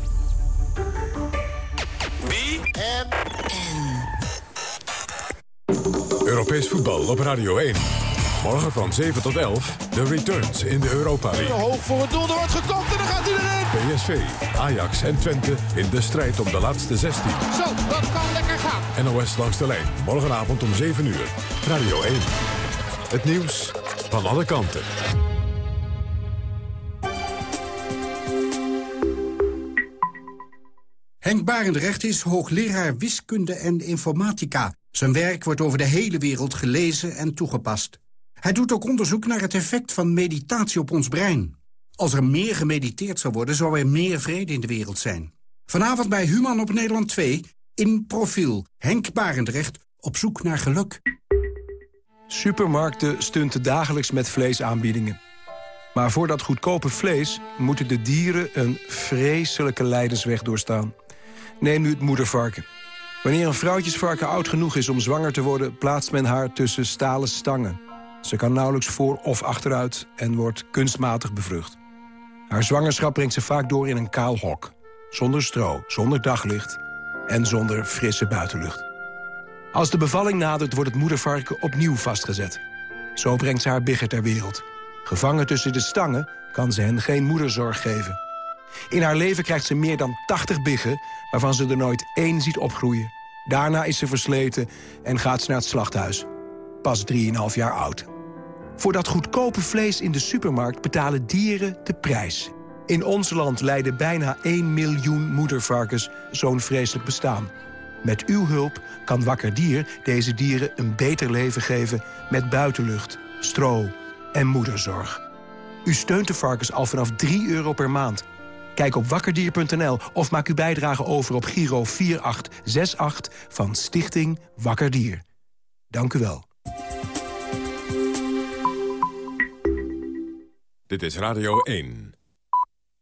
Europees voetbal op Radio 1. Morgen van 7 tot 11, de returns in de Europa League. Hoog voor het doel, er wordt gekopt en dan gaat hij erin. PSV, Ajax en Twente in de strijd om de laatste 16. Zo, dat kan lekker gaan. NOS langs de lijn, morgenavond om 7 uur. Radio 1. Het nieuws van alle kanten. Henk Barendrecht is hoogleraar wiskunde en informatica. Zijn werk wordt over de hele wereld gelezen en toegepast. Hij doet ook onderzoek naar het effect van meditatie op ons brein. Als er meer gemediteerd zou worden, zou er meer vrede in de wereld zijn. Vanavond bij Human op Nederland 2, in profiel. Henk Barendrecht, op zoek naar geluk. Supermarkten stunten dagelijks met vleesaanbiedingen. Maar voor dat goedkope vlees moeten de dieren een vreselijke lijdensweg doorstaan. Neem nu het moedervarken. Wanneer een vrouwtjesvarken oud genoeg is om zwanger te worden... plaatst men haar tussen stalen stangen. Ze kan nauwelijks voor of achteruit en wordt kunstmatig bevrucht. Haar zwangerschap brengt ze vaak door in een kaal hok. Zonder stro, zonder daglicht en zonder frisse buitenlucht. Als de bevalling nadert, wordt het moedervarken opnieuw vastgezet. Zo brengt ze haar bigger ter wereld. Gevangen tussen de stangen kan ze hen geen moederzorg geven. In haar leven krijgt ze meer dan 80 biggen, waarvan ze er nooit één ziet opgroeien. Daarna is ze versleten en gaat ze naar het slachthuis. Pas 3,5 jaar oud. Voor dat goedkope vlees in de supermarkt betalen dieren de prijs. In ons land lijden bijna 1 miljoen moedervarkens zo'n vreselijk bestaan. Met uw hulp kan Wakker Dier deze dieren een beter leven geven... met buitenlucht, stro en moederzorg. U steunt de varkens al vanaf 3 euro per maand. Kijk op wakkerdier.nl of maak uw bijdrage over op Giro 4868 van Stichting Wakker Dier. Dank u wel. Dit is Radio 1.